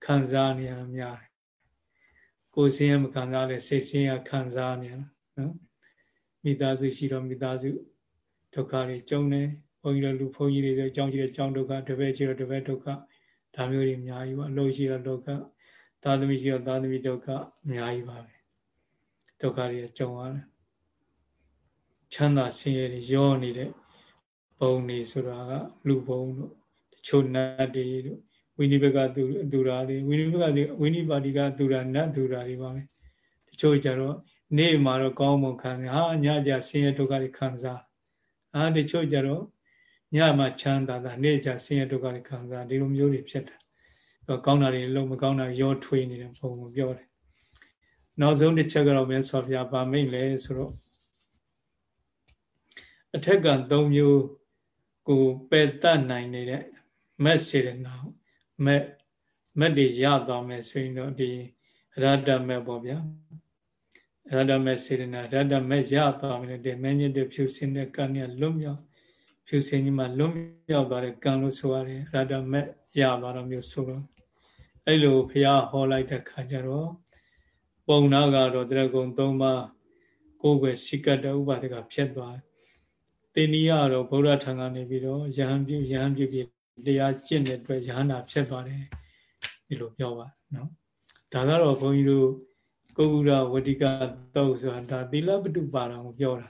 ခံစားနေရတာများတယ် ကိုယ်ဆင်းရဲမခံစားလဲစိတ်ဆင်းရဲခံစားနေရတာနော်မိသားစုရှိတော့မိသားစုဒုက္ခတွေကြုံနေဘုန်းကြီးတို့လူဘုန်းကြီးတွေဆိုအကြောင်းရှိတဲ့အကြောင်းဒုက္ခတပည့်ရှိတော့တပည့်ဒုက္ခဒါမျိုးတွေအများကြီးပါအလို့ရှိတော့ဒုက္ခသာသမီရှိတော့သာသမီဒုက္ခအများကြီးပါပဲဒုက္ခတွေကြုံရတယ်ချမ်းသာဆင်းရဲတွေရောနေတဲ့ဘုံတွေဆိုတာကလူဘုံတို့တချို့နတ်တွေတို့ ဝိနိဘကသူသူရာတွေဝိနိဘကဝိနိပါတိကသူရာနတ်သူရာတွေပါပဲတချို့ကြတော့နေ့မှာတော့ကောင်းမွန်ခံစားဟာညကြဆင်းရဲဒုက္ခတွေခံစားအာတချို့ကြတော့ညမှာချမ်းသာတာနေ့ကြဆင်းရဲဒုက္ခတွေခံစားဒီလိုမျိုးတွေဖြစ်တာတော့ကောင်းတာတွေလုံးမကောင်းတာရောထွေးနေတဲ့ပုံကိုပြောတယ်နောက်ဆုံးတစ်ချက်ကတော့မြတ်စွာဘုရားဗာမိတ်လဲဆိုတော့အထက်က၃မျိုးကိုပယ်တတ်နိုင်နေတဲ့မက်စေရနာ မက်မက်တွေရသွားမယ်ဆိုရင်တော့ဒီရတ္တမက်ပေါ့ဗျာရတ္တမက်စေရနာရတ္တမက်ရသွားမယ်ဒီမင်းကြီးတဲ့ဖြူစင်တဲ့ကံရလွတ်မြောက်ဖြူစင်ကြီးမှာလွတ်မြောက်သွားတဲ့ကံလို့ဆိုရတယ်ရတ္တမက်ရသွားတော့မျိုးဆိုတော့အဲ့လိုဘုရားဟောလိုက်တဲ့ခါကျတော့ပုံနာကတော့တရကုံ၃ပါးကိုယ်ွယ်စိကတဥပါဒကဖြစ်သွားတယ်တင်နီးကတော့ဗုဒ္ဓထံကနေပြီးတော့ယဟန်ပြုယဟန်ပြုပြီး တရားကျင့်တဲ့အတွက်ယဟန္တာဖြစ်သွားတယ်ဒီလိုပြောပါနော်ဒါကတော့ဘုန်းကြီးတို့ကုဂုရဝတိကတော့ဆိုတာဒါသီလပတုပါဒံကိုပြောတာ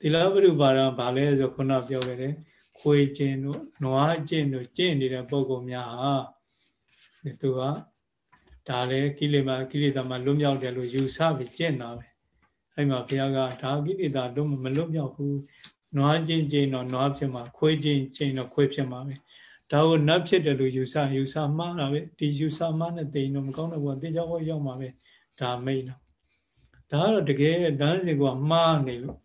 သီလပတုပါဒံဘာလဲဆိုခုနပြောခဲ့တယ်ခွေကျင်တို့နွားကျင့်တို့ကျင့်နေတဲ့ပုဂ္ဂိုလ်များဟာသူကဒါလည်းကိလေသာကိလေသာမှာလွတ်မြောက်တယ်လို့ယူဆပြီးကျင့်တာပဲအဲ့မှာဘုရားကဒါကိလေသာတော့မလွတ်မြောက်ဘူးနွားချင်းချင်းတော့နွားဖြစ်မှာခွေးချင်းချင်းတော့ခွေးဖြစ်မှာပဲ ဒါကိုနတ်ဖြစ်တယ်လို့ယူဆယူဆမှားတာပဲဒီယူဆမှားနဲ့တိန်တော့မကောင်းတော့ဘူးတင်ကြောက်ရောက်မှာပဲဒါမိတ်တော့ဒါကတော့တကယ်လမ်းစဉ်ကမှားနေလို့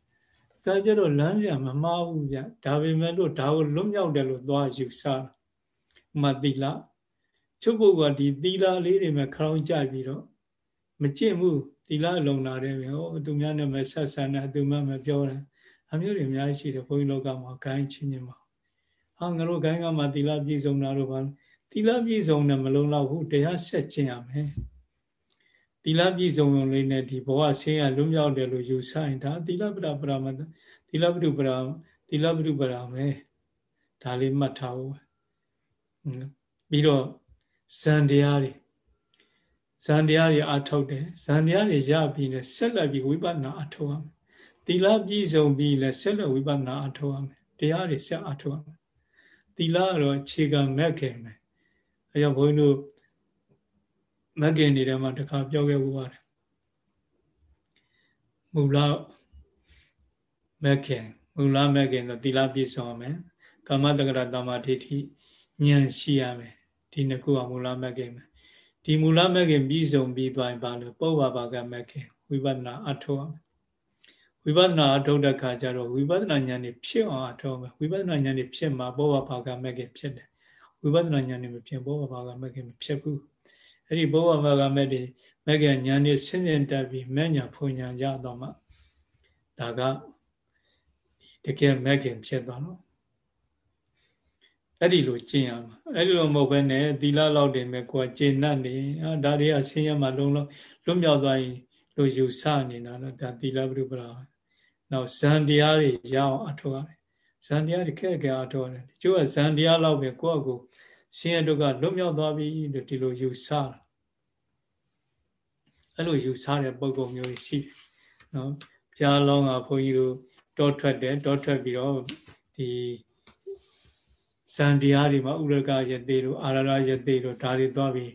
ဒါကြတော့လမ်းစဉ်မမှားဘူးဗျဒါပေမဲ့လို့ဒါကိုလွတ်မြောက်တယ်လို့သွားယူဆမတိလားချုပ်ပုဂ္ဂိုလ်ကဒီသီလာလေးတွေမဲ့ခေါင်းကြပြီးတော့မကျင့်ဘူးသီလာလုံလာတယ်ပဲဟောသူများနဲ့မဆက်ဆံတဲ့သူမှမပြောတယ်အမျိုးတွေအများကြီးရှိတယ်ဘုန်းကြီးလောကမှာဂိုင်းချင်းချင်းမှာ ဟာငါတို့ဂိုင်းကမှသီလာပြည့်စုံတာတော့ပါသီလာပြည့်စုံတယ်မလုံလောက်ဘူးတရားဆက်ကျင့်ရမယ်သီလပြည့်စုံုံလေးနဲ့ဒီဘဝဆင်းရဲလွတ်မြောက်တယ်လို့ယူဆရင်ဒါသီလပရပရမသီလပရုပရာသီလပရုပရာပဲဒါလေးမှတ်ထားဖို့ပြီးတော့ဇန်တရားတွေဇန်တရားတွေအထုတ်တယ်ဇန်တရားတွေရပြီးလဲဆက်လက်ပြီးဝိပဿနာအထုတ်ရမယ်သီလပြည့်စုံပြီးလဲဆက်လက်ဝိပဿနာအထုတ်ရမယ်တရားတွေဆက်အထုတ်ရမယ် သီလကတော့ခြေကမဲ့ခင်ပဲအဲကြောင့်ဘုန်းကြီးတို့မက်ကင်နေတဲ့မှာတခါပြောခဲ့ဥပါတယ်မူလမက်ကင်မူလမက်ကင်ဆိုသီလပြည့်စုံရမယ်ကာမတက္ကရတမ္မာဒိဋ္ဌိဉာဏ်ရှိရမယ်ဒီနှစ်ခုကမူလမက်ကင်ပဲဒီမူလမက်ကင်ပြီးဆုံးပြီးသွားရင်ဘာလို့ပုဗ္ဗဘာကမက်ကင်ဝိပဿနာအထောက် ဝိပဿနာအထုတ်တဲ့ခါကျတော့ဝိပဿနာဉာဏ်นี่ဖြစ်အောင်အထောက်မယ်ဝိပဿနာဉာဏ်นี่ဖြစ်မှာပုဗ္ဗဘာကမက်ကင်ဖြစ်တယ်ဝိပဿနာဉာဏ်นี่မဖြစ်ပုဗ္ဗဘာကမက်ကင်မဖြစ်ဘူးအဲ့ဒီပုဗ္ဗဘာကမက်ဒီမက်ကင်ဉာဏ်นี่ဆင်းရဲတက်ပြီးမဲ့ညာဖွညာရတော့မှဒါကတကယ်မက်ကင်ဖြစ်သွားတော့အဲ့ဒီလိုကျင့်ရမှာအဲ့ဒီလိုမဟုတ်ဘဲနဲ့သီလလောက်တင်မဲ့ကိုယ်ကျင့်တတ်နေအာဒါတွေကဆင်းရဲမှလုံးလုံးလွတ်မြောက်သွားရင်လို့ယူဆနေတာတော့ဒါသီလပရိပရာ နောက်ဇန်တရားတွေရအောင်အထောက်ရတယ်ဇန်တရားတွေခက်ခဲအထောက်ရတယ်ကျိုးကဇန်တရားလောက်ပဲကိုယ့်အကူဆင်းရဲဒုက္ခလွတ်မြောက်သွားပြီလို့ဒီလိုယူဆတာအဲ့လိုယူဆတဲ့ပုံကုံမျိုးရှိတယ်နော်ကြားလောင်းကဘုန်းကြီးတို့တောထွက်တယ်တောထွက်ပြီးတော့ဒီဇန်တရားတွေမှာဥရကယတေတို့အာရရယတေတို့ဒါတွေသွားပြီး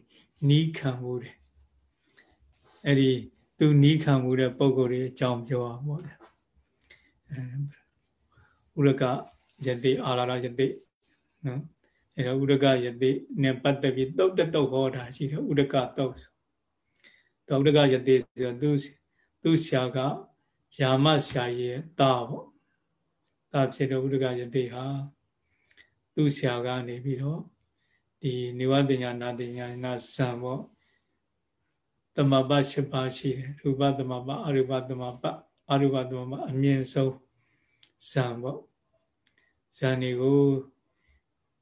နီးခံမှုတယ်အဲ့ဒီသူနီးခံမှုတဲ့ပုံကိုယ်တွေအကြောင်းပြောအောင်ပေါ့လေ ဥရကယတေအာရရယတေနော်အဲ့တော့ဥရကယတေနဲ့ပတ်သက်ပြီးတုတ်တုတ်ဟောတာရှိတယ်ဥရကတုတ်ဆိုတော့ဥရကယတေဆိုသူသူဆရာကယာမဆရာရဲ့တာပေါ့တာဖြစ်တဲ့ဥရကယတေဟာသူ့ဆရာကနေပြီးတော့ဒီနေဝတညာနာတညာနာဇံပေါ့သမပ၈ပါးရှိတယ်ရူပသမပအရူပသမပအရူပသမပအမြင့်ဆုံး ဇံပေါ့ဇံတွေကို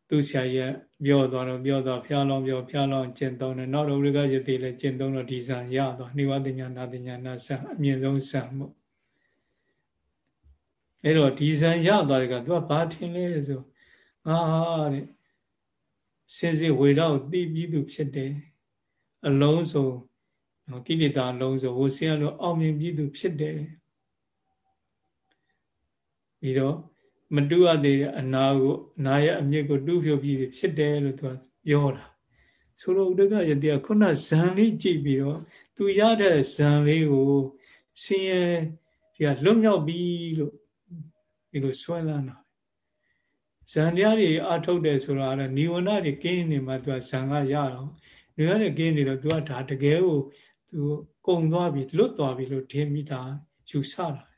သူ့ဆရာရဲ့ပြောသွားတော့ပြောသွားဖျားလောင်းပြောဖျားလောင်းကျင့်သုံးတယ်နောက်တော့ဝိကယတိလည်းကျင့်သုံးတော့ဒီဇံရသွားနေဝတညာနာတညာနာဇံအမြင့်ဆုံးဇံပေါ့အဲ့တော့ဒီဇံရသွားတယ်ကသူကဘာထင်လဲဆိုငါတဲ့စင်စစ်ဝေတော့သိပြီးသူဖြစ်တယ်အလုံးစုံကိလေသာအလုံးစုံဟိုဆင်းရလို့အောင်မြင်ပြီးသူဖြစ်တယ် ပြီးတော့မတူရသေးတဲ့အနာကိုအနာရဲ့အမြင့်ကိုတူးဖြုတ်ပြီးဖြစ်တယ်လို့သူကပြောတာဆိုတော့ဥဒကယတိကခုနဇံလေးကြည့်ပြီးတော့သူရတဲ့ဇံလေးကိုဆင်းရဲဒီကလွတ်မြောက်ပြီလို့ဒီလိုဆွဲလန်းတာဇန်တရားတွေအထုတ်တယ်ဆိုတာကတော့နိဝရဏတွေကင်းနေမှသူကဇန်ကရတော့နိဝရဏတွေကင်းနေတော့သူကဒါတကယ်ကိုသူကုံသွားပြီလွတ်သွားပြီလို့ထင်မိတာယူဆတာ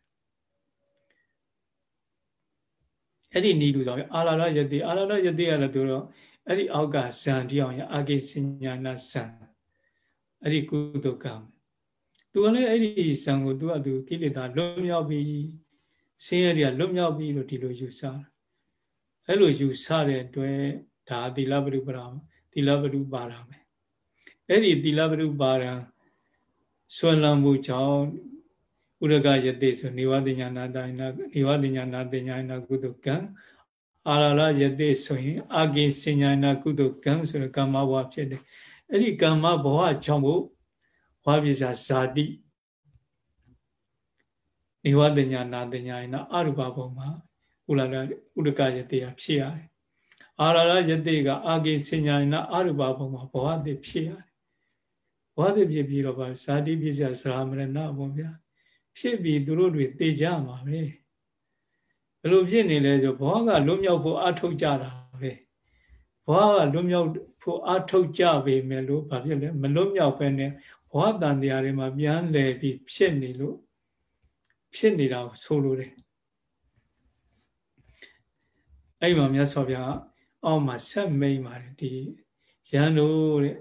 အဲ့ဒီနီးလူတော့အာလာရယတိအာလာရယတိကလည်းသူတော့အဲ့ဒီအောက်ကဇန်တရားရအာကိစညာနာဇန်အဲ့ဒီကုသကံသူကလည်းအဲ့ဒီဇန်ကိုသူကသူကိလေသာလွတ်မြောက်ပြီဆင်းရဲတွေကလွတ်မြောက်ပြီလို့ဒီလိုယူဆတာအဲ့လိုယူဆတဲ့အတွက်ဒါသီလပရိပရာသီလပရိပါရမယ်အဲ့ဒီသီလပရိပါရဆွမ်းလန်းမှုကြောင့် ဥရကယတိဆိုနေဝတိညာနာတနာနေဝတိညာနာတညာနာကုသကံအာရလယတိဆိုရင်အာကိစဉ္ညာနာကုသကံဆိုတဲ့ကမ္မဘဝဖြစ်တယ်အဲ့ဒီကမ္မဘဝကြောင့်ကိုဝါပိစာဇာတိနေဝတိညာနာတညာနာအရူပဘုံမှာဥလာဥဒကယတိဟာဖြစ်ရတယ်အာရရယတိကအာဂိစဉ္ညာနာအရူပဘုံမှာဘဝတည်ဖြစ်ရတယ်ဘဝတည်ဖြစ်ပြီးတော့ဗာဇာတိဖြစ်စရာဇရာမရဏပေါ့ဗျာ ဖြစ်ပြီးသူတို့တွေသိကြမှာပဲဘယ်လိုဖြစ်နေလဲဆိုဘဝကလွတ်မြောက်ဖို့အထုတ်ကြတာပဲဘဝကလွတ်မြောက်ဖို့အထုတ်ကြပေမဲ့လို့ဘာဖြစ်လဲမလွတ်မြောက်ပဲနဲ့ဘဝတန်တရားတွေမှာပြန်လည်ပြီးဖြစ်နေလို့ဖြစ်နေတာကိုဆိုလိုတယ်အဲ့မှာမြတ်စွာဘုရားအောက်မှာဆက်မိန်ပါတယ်ဒီရန်တို့တဲ့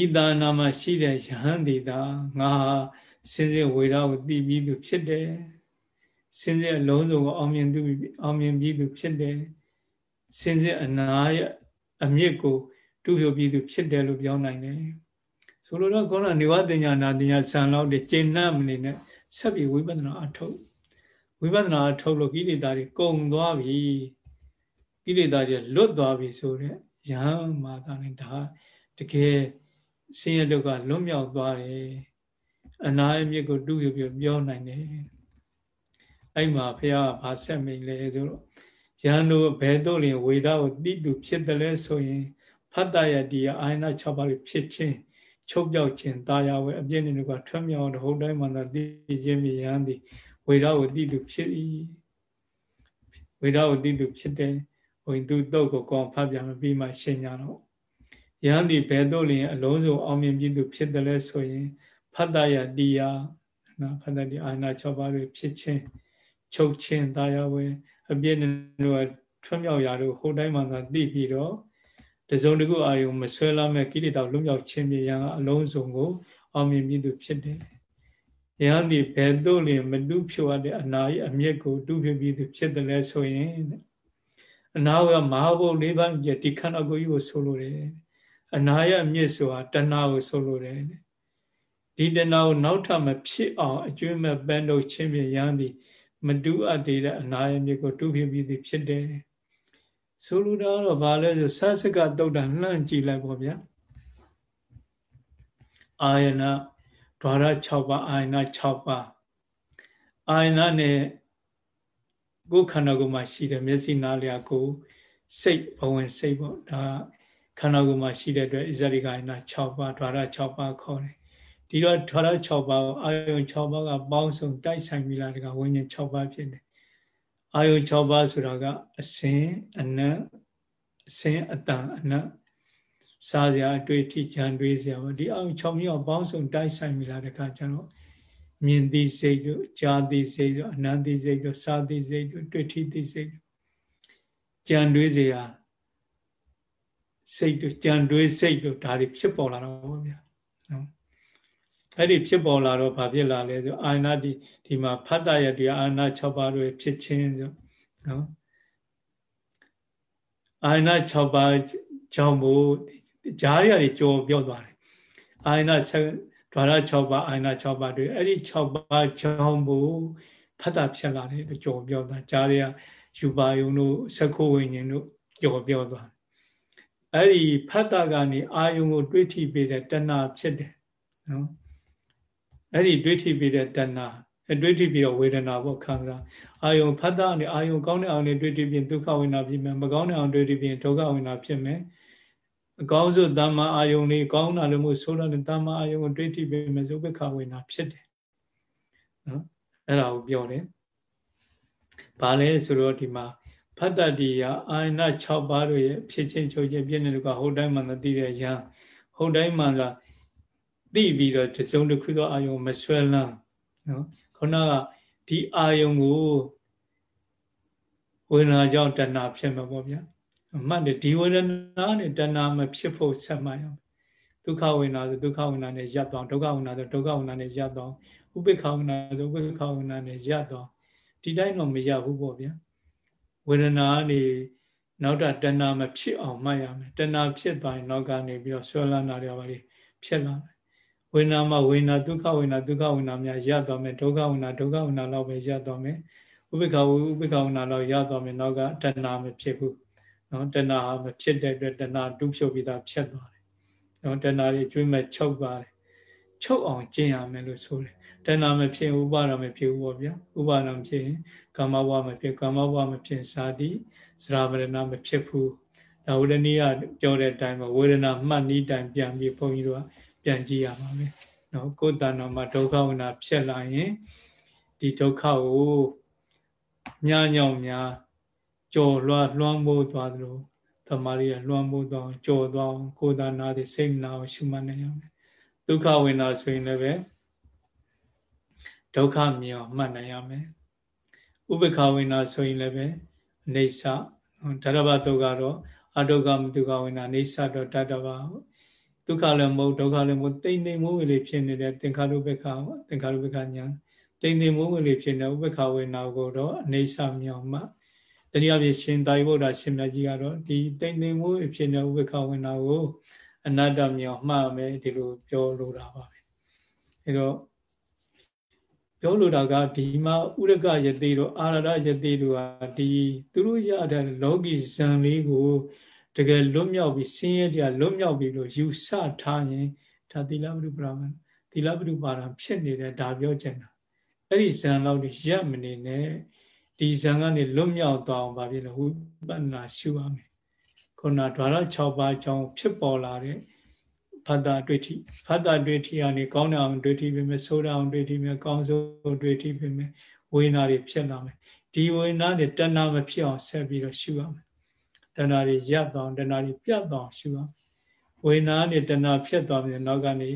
ဤသာနာမှာရှိတဲ့ယဟန်ဒီတာငါ စင်စစ်ဝေဒကိုသိပြီးသူဖြစ်တယ်စင်စစ်အလုံးစုံကိုအောင်မြင်သူအောင်မြင်ပြီးသူဖြစ်တယ်စင်စစ်အနာရဲ့အမြင့်ကိုတူဖြိုပြီးသူဖြစ်တယ်လို့ပြောနိုင်တယ်ဆိုလိုတော့ခေါင်းကနေဝတင်ညာနာတင်ညာဆံလောက်တဲ့ကျင့်နှံ့မနေနဲ့ဆက်ပြီးဝိပဿနာအထုတ်ဝိပဿနာအထုတ်လို့ကိလေသာတွေကုန်သွားပြီကိလေသာတွေလွတ်သွားပြီဆိုတဲ့ယဟန်မာသာနဲ့ဒါတကယ်ဆင်းရဲဒုက္ခလွတ်မြောက်သွားတယ် အနာအမြစ်ကိုတူးပြပြပြောနိုင်တယ်အဲ့မှာဘုရားဗာဆက်မိန်လဲဆိုတော့ယဟန်တို့ဘယ်တော့လင်ဝေဒကိုတိတူဖြစ်တယ်လဲဆိုရင်ဖတ်တရတိယအာယနာ6ပါးဖြစ်ခြင်းချုပ်ပြောက်ခြင်းတာယာဝဲအပြည့်နေကထွက်မြောက်တဲ့ဟုတ်တိုင်းမှာသိခြင်းမြယံသည်ဝေဒကိုတိတူဖြစ်၏ဝေဒကိုတိတူဖြစ်တယ်ဟိုသူတုတ်ကိုကောင်းဖတ်ပြမပြီးမှရှင်းကြတော့ယဟန်ဒီဘယ်သို့လျင်အလုံးစုံအောင်မြင်ပြီးသူဖြစ်တယ်လဲဆိုရင် ဖတ်တရတိယနော်ဖတ်တတိအာနာ6ပါးတွေဖြစ်ခြင်းချုပ်ခြင်းတာယာဝဲအပြည့်နဲ့ထွက်မြောက်ရာတို့ဟိုတိုင်းမှာသာသိပြီးတော့တစုံတခုအာယုံမဆွဲလာမဲ့ကိလေသာလွတ်မြောက်ခြင်းမြေရန်အလုံးစုံကိုအောင်မြင်ပြီးသူဖြစ်တယ်။ယဟန်ဒီဘယ်သို့လျင်မတုဖြိုရတဲ့အနာ၏အမျက်ကိုတုဖြိုပြီးသူဖြစ်တယ်လဲဆိုရင်အနာကမဟာဘုတ်လေးပါးပြဒီခန္ဓာကိုယ်ကြီးကိုဆိုလိုတယ်။အနာရဲ့အမျက်ဆိုတာတဏှာကိုဆိုလိုတယ်။ ဒီတဏှာကိုနောက်ထပ်မဖြစ်အောင်အကျွမ်းမဲ့ပန်းတို့ချင်းမြေရန်ဒီမတူအပ်သေးတဲ့အနာရဲ့အမျက်ကိုတုဖြိုပြီးသူဖြစ်တယ်။ဆိုလိုတာတော့ဘာလဲဆိုဆတ်စကတုတ်တာလှမ်းကြည့်လိုက်ပေါ့ဗျာအာယနာဒွါရ6ပါးအာယနာ6ပါးအာယနာနဲ့ကိုယ်ခန္ဓာကိုယ်မှာရှိတဲ့မျက်စိနားလျာကိုစိတ်ဘဝင်စိတ်ပေါ့ဒါခန္ဓာကိုယ်မှာရှိတဲ့အတွက်ဣဇရိကာယနာ6ပါးဒွါရ6ပါးခေါ်တယ် ဒီတော့ဒွါရ6ပါးအာယုံ6ပါးကပေါင်းစုံတိုက်ဆိုင်ပြီလားတကဝိညာဉ်6ပါးဖြစ်တယ်အာယု6ပါးဆိုတာကအစင်အနတ်အစင်အတန်အနတ်စားစရာအတွေ့အထိကြံတွေးစရာပေါ့ဒီအာယု6မျိုးပေါင်းစုံတိုက်ဆိုင်မိလာတဲ့အခါကျတော့မြင်သိစိတ်တို့ကြားသိစိတ်တို့အနန္တိစိတ်တို့စားသိစိတ်တို့တွေ့ထိသိစိတ်တို့ကြံတွေးစရာစိတ်တို့ကြံတွေးစိတ်တို့ဒါတွေဖြစ်ပေါ်လာတော့ဗျာနော် အဲ့ဒီဖြစ်ပေါ်လာတော့ဘာဖြစ်လာလဲဆိုအာနာဒီဒီမှာဖတ်တရတရားအာနာ6ပါးတွေဖြစ်ခြင်းဆိုနော်အာနာ6ပါးကြောင့်မို့ဂျားရတွေကြော်ပြော့သွားတယ်အာနာဒွါရ6ပါးအာနာ6ပါးတွေအဲ့ဒီ6ပါးကြောင့်မို့ဖတ်တာဖြစ်လာတယ်ကြော်ပြော့သွားဂျားတွေကယူပါယုံတို့သက္ခိုဝိညာဉ်တို့ကြော်ပြော့သွားအဲ့ဒီဖတ်တာကနေအာယုံကိုတွေးထိပေးတဲ့တဏှာဖြစ်တယ်နော် အဲ့ဒီတွေးထိပြီးတဲ့တဏှာတွေးထိပြီးတော့ဝေဒနာပေါ့ခံစားအာယုံဖတ်တာနဲ့အာယုံကောင်းတဲ့အောင်နဲ့တွေးထိပြီးဒုက္ခဝေဒနာဖြစ်မယ်မကောင်းတဲ့အောင်တွေးထိပြီးဒုက္ခဝေဒနာဖြစ်မယ်အကောင်းဆုံးတမ္မာအာယုံလေးကောင်းတာလို့မို့ဆိုးတဲ့တမ္မာအာယုံကိုတွေးထိပြီးမယ်ဆိုဘက္ခဝေဒနာဖြစ်တယ်နော်အဲ့ဒါကိုပြောတယ်ဘာလဲဆိုတော့ဒီမှာဖတ်တတိယအာယနာ6ပါးတို့ရဲ့ဖြစ်ချင်းချုပ်ချင်းပြည့်နေလို့ကဟုတ်တိုင်းမှမသိတဲ့ယံဟုတ်တိုင်းမှက သိပြီးတော့တစုံတစ်ခုသောအာယုံမဆွဲလန်းနော်ခုနကဒီအာယုံကိုဝေဒနာကြောင့်တဏှာဖြစ်မှာပေါ့ဗျာအမှတ်တယ်ဒီဝေဒနာနဲ့တဏှာမဖြစ်ဖို့ဆက်မှရအောင်ဒုက္ခဝေဒနာဆိုဒုက္ခဝေဒနာနဲ့ရပ်သွားဒုက္ခဝေဒနာဆိုဒုက္ခဝေဒနာနဲ့ရပ်သွားဥပိ္ပခဝေဒနာဆိုဥပိ္ပခဝေဒနာနဲ့ရပ်သွားဒီတိုင်းတော့မရဘူးပေါ့ဗျာဝေဒနာကနေနောက်တာတဏှာမဖြစ်အောင်မှတ်ရမယ်တဏှာဖြစ်သွားရင်နောက်ကနေပြီးတော့ဆွဲလန်းတာတွေပါလေဖြစ်လာမယ် ဝေနာမဝေနာဒုက္ခဝေနာဒုက္ခဝေနာများရသွားမယ်ဒုက္ခဝေနာဒုက္ခဝေနာလောက်ပဲရသွားမယ်ဥပိ္ပခဝဥပိ္ပခဝေနာလောက်ရသွားမယ်နောက်ကတဏှာမဖြစ်ဘူးနော်တဏှာမဖြစ်တဲ့အတွက်တဏှာတုဖြုတ်ပြီးသားဖြစ်သွားတယ်နော်တဏှာတွေကျွေးမဲ့ချုပ်သွားတယ်ချုပ်အောင်ကျင့်ရမယ်လို့ဆိုတယ်တဏှာမဖြစ်ဥပါဒမဖြစ်ဘူးပေါ့ဗျာဥပါဒမဖြစ်ရင်ကာမဘဝမဖြစ်ကာမဘဝမဖြစ်ဇာတိစရာဝရဏမဖြစ်ဘူးဒါဝရဏီကပြောတဲ့အတိုင်းမှာဝေဒနာမှတ်နည်းတိုင်ပြန်ပြီးဘုန်းကြီးတို့က ပြန်ကြည့်ရပါမယ်နော်ကိုယ်တဏ္ဍာမှာဒုက္ခဝနာဖြစ်လာရင်ဒီဒုက္ခကိုညညောင်များကြော်လွှားလွှမ်းမိုးသွားသလိုသမားတွေကလွှမ်းမိုးသွားကြော်သွားကိုယ်တဏ္ဍာတွေစိတ်နာကိုရှုမှတ်နိုင်ရမယ်ဒုက္ခဝေနာဆိုရင်လည်းပဲဒုက္ခမြင်အောင်မှတ်နိုင်ရမယ်ဥပ္ပခဝေနာဆိုရင်လည်းပဲအနေဆဓာရဘတုကတော့အဒုက္ခမတုခဝေနာအနေဆတော့တတ္တဘာ ဒုက္ခလည်းမဟုတ်ဒုက္ခလည်းမဟုတ်တိမ်တိမ်မိုးဝေလေးဖြစ်နေတဲ့သင်္ခါရုပ္ပခသင်္ခါရုပ္ပခညာတိမ်တိမ်မိုးဝေလေးဖြစ်နေဥပ္ပခဝေနာကိုတော့အနေဆမြောင်မှတနည်းအားဖြင့်ရှင်သာရိပုတ္တရှင်မြတ်ကြီးကတော့ဒီတိမ်တိမ်မိုးဖြစ်နေဥပ္ပခဝေနာကိုအနတ္တမြောင်မှမယ်ဒီလိုပြောလိုတာပါပဲအဲတော့ပြောလိုတာကဒီမှာဥရကယတိတို့အာရရယတိတို့ဟာဒီသူတို့ရတဲ့လောကီဇံလေးကို တကယ်လွတ်မြောက်ပြီးဆင်းရဲတရားလွတ်မြောက်ပြီးလို့ယူဆထားရင်ဒါသီလပရိပရာမသီလပရိပါဒံဖြစ်နေတဲ့ဒါပြောချင်တာအဲ့ဒီဇံလောက်တွေရပ်မနေနဲ့ဒီဇံကနေလွတ်မြောက်သွားအောင်ဗာပြလို့ဝိပဿနာရှုရမယ်ခုနဓာရ6ပါးကြောင့်ဖြစ်ပေါ်လာတဲ့ဖတ်တာတွေ့ထိဖတ်တာတွေ့ထိကနေကောင်းတဲ့အောင်တွေ့ထိပြင်မယ်ဆိုးတဲ့အောင်တွေ့ထိပြင်ကောင်းဆိုးတွေ့ထိပြင်မယ်ဝေနာတွေဖြစ်လာမယ်ဒီဝေနာတွေတဏှာမဖြစ်အောင်ဆက်ပြီးတော့ရှုရမယ် တဏှာတွေရပ်သွားတဏှာတွေပြတ်သွားရှုရမယ်ဝေနာနဲ့တဏှာဖြစ်သွားပြီနောက်ကနေ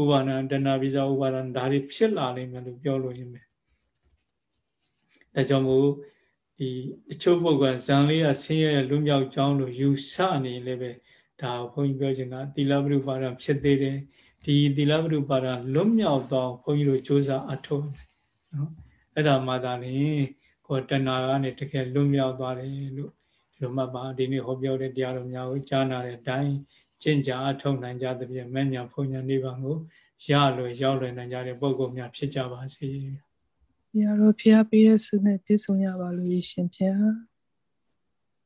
ဥပါဒံတဏှာပိဇာဥပါဒံဒါတွေဖြစ်လာလိမ့်မယ်လို့ပြောလို့ရမယ်ဒါကြောင့်မို့ဒီအချို့ပုဂ္ဂိုလ်ဇံလေးကဆင်းရဲလွတ်မြောက်ကြောင်းလို့ယူဆနေလည်းပဲဒါဘုန်းကြီးပြောချင်တာသီလပရိပါဒဖြစ်သေးတယ်ဒီသီလပရိပါဒလွတ်မြောက်တော့ဘုန်းကြီးတို့စ조사အထောက်နော်အဲ့ဒါမှသာလေကိုတဏှာကနေတကယ်လွတ်မြောက်သွားတယ်လို့ဒီ လိုမှတ်ပါဒီနေ့ဟောပြောတဲ့တရားတော်များကိုကြားနာတဲ့အတိုင်းကျင့်ကြအထောက်နိုင်ကြသဖြင့်မညာဘုံညာနိဗ္ဗာန်ကိုရလွယ်ရောက်လွယ်နိုင်ကြတဲ့ပုဂ္ဂိုလ်များဖြစ်ကြပါစေ။တရားတော်ဖျားပေးတဲ့ဆုနဲ့ပြည့်စုံရပါလို့ရှင်ဖျား။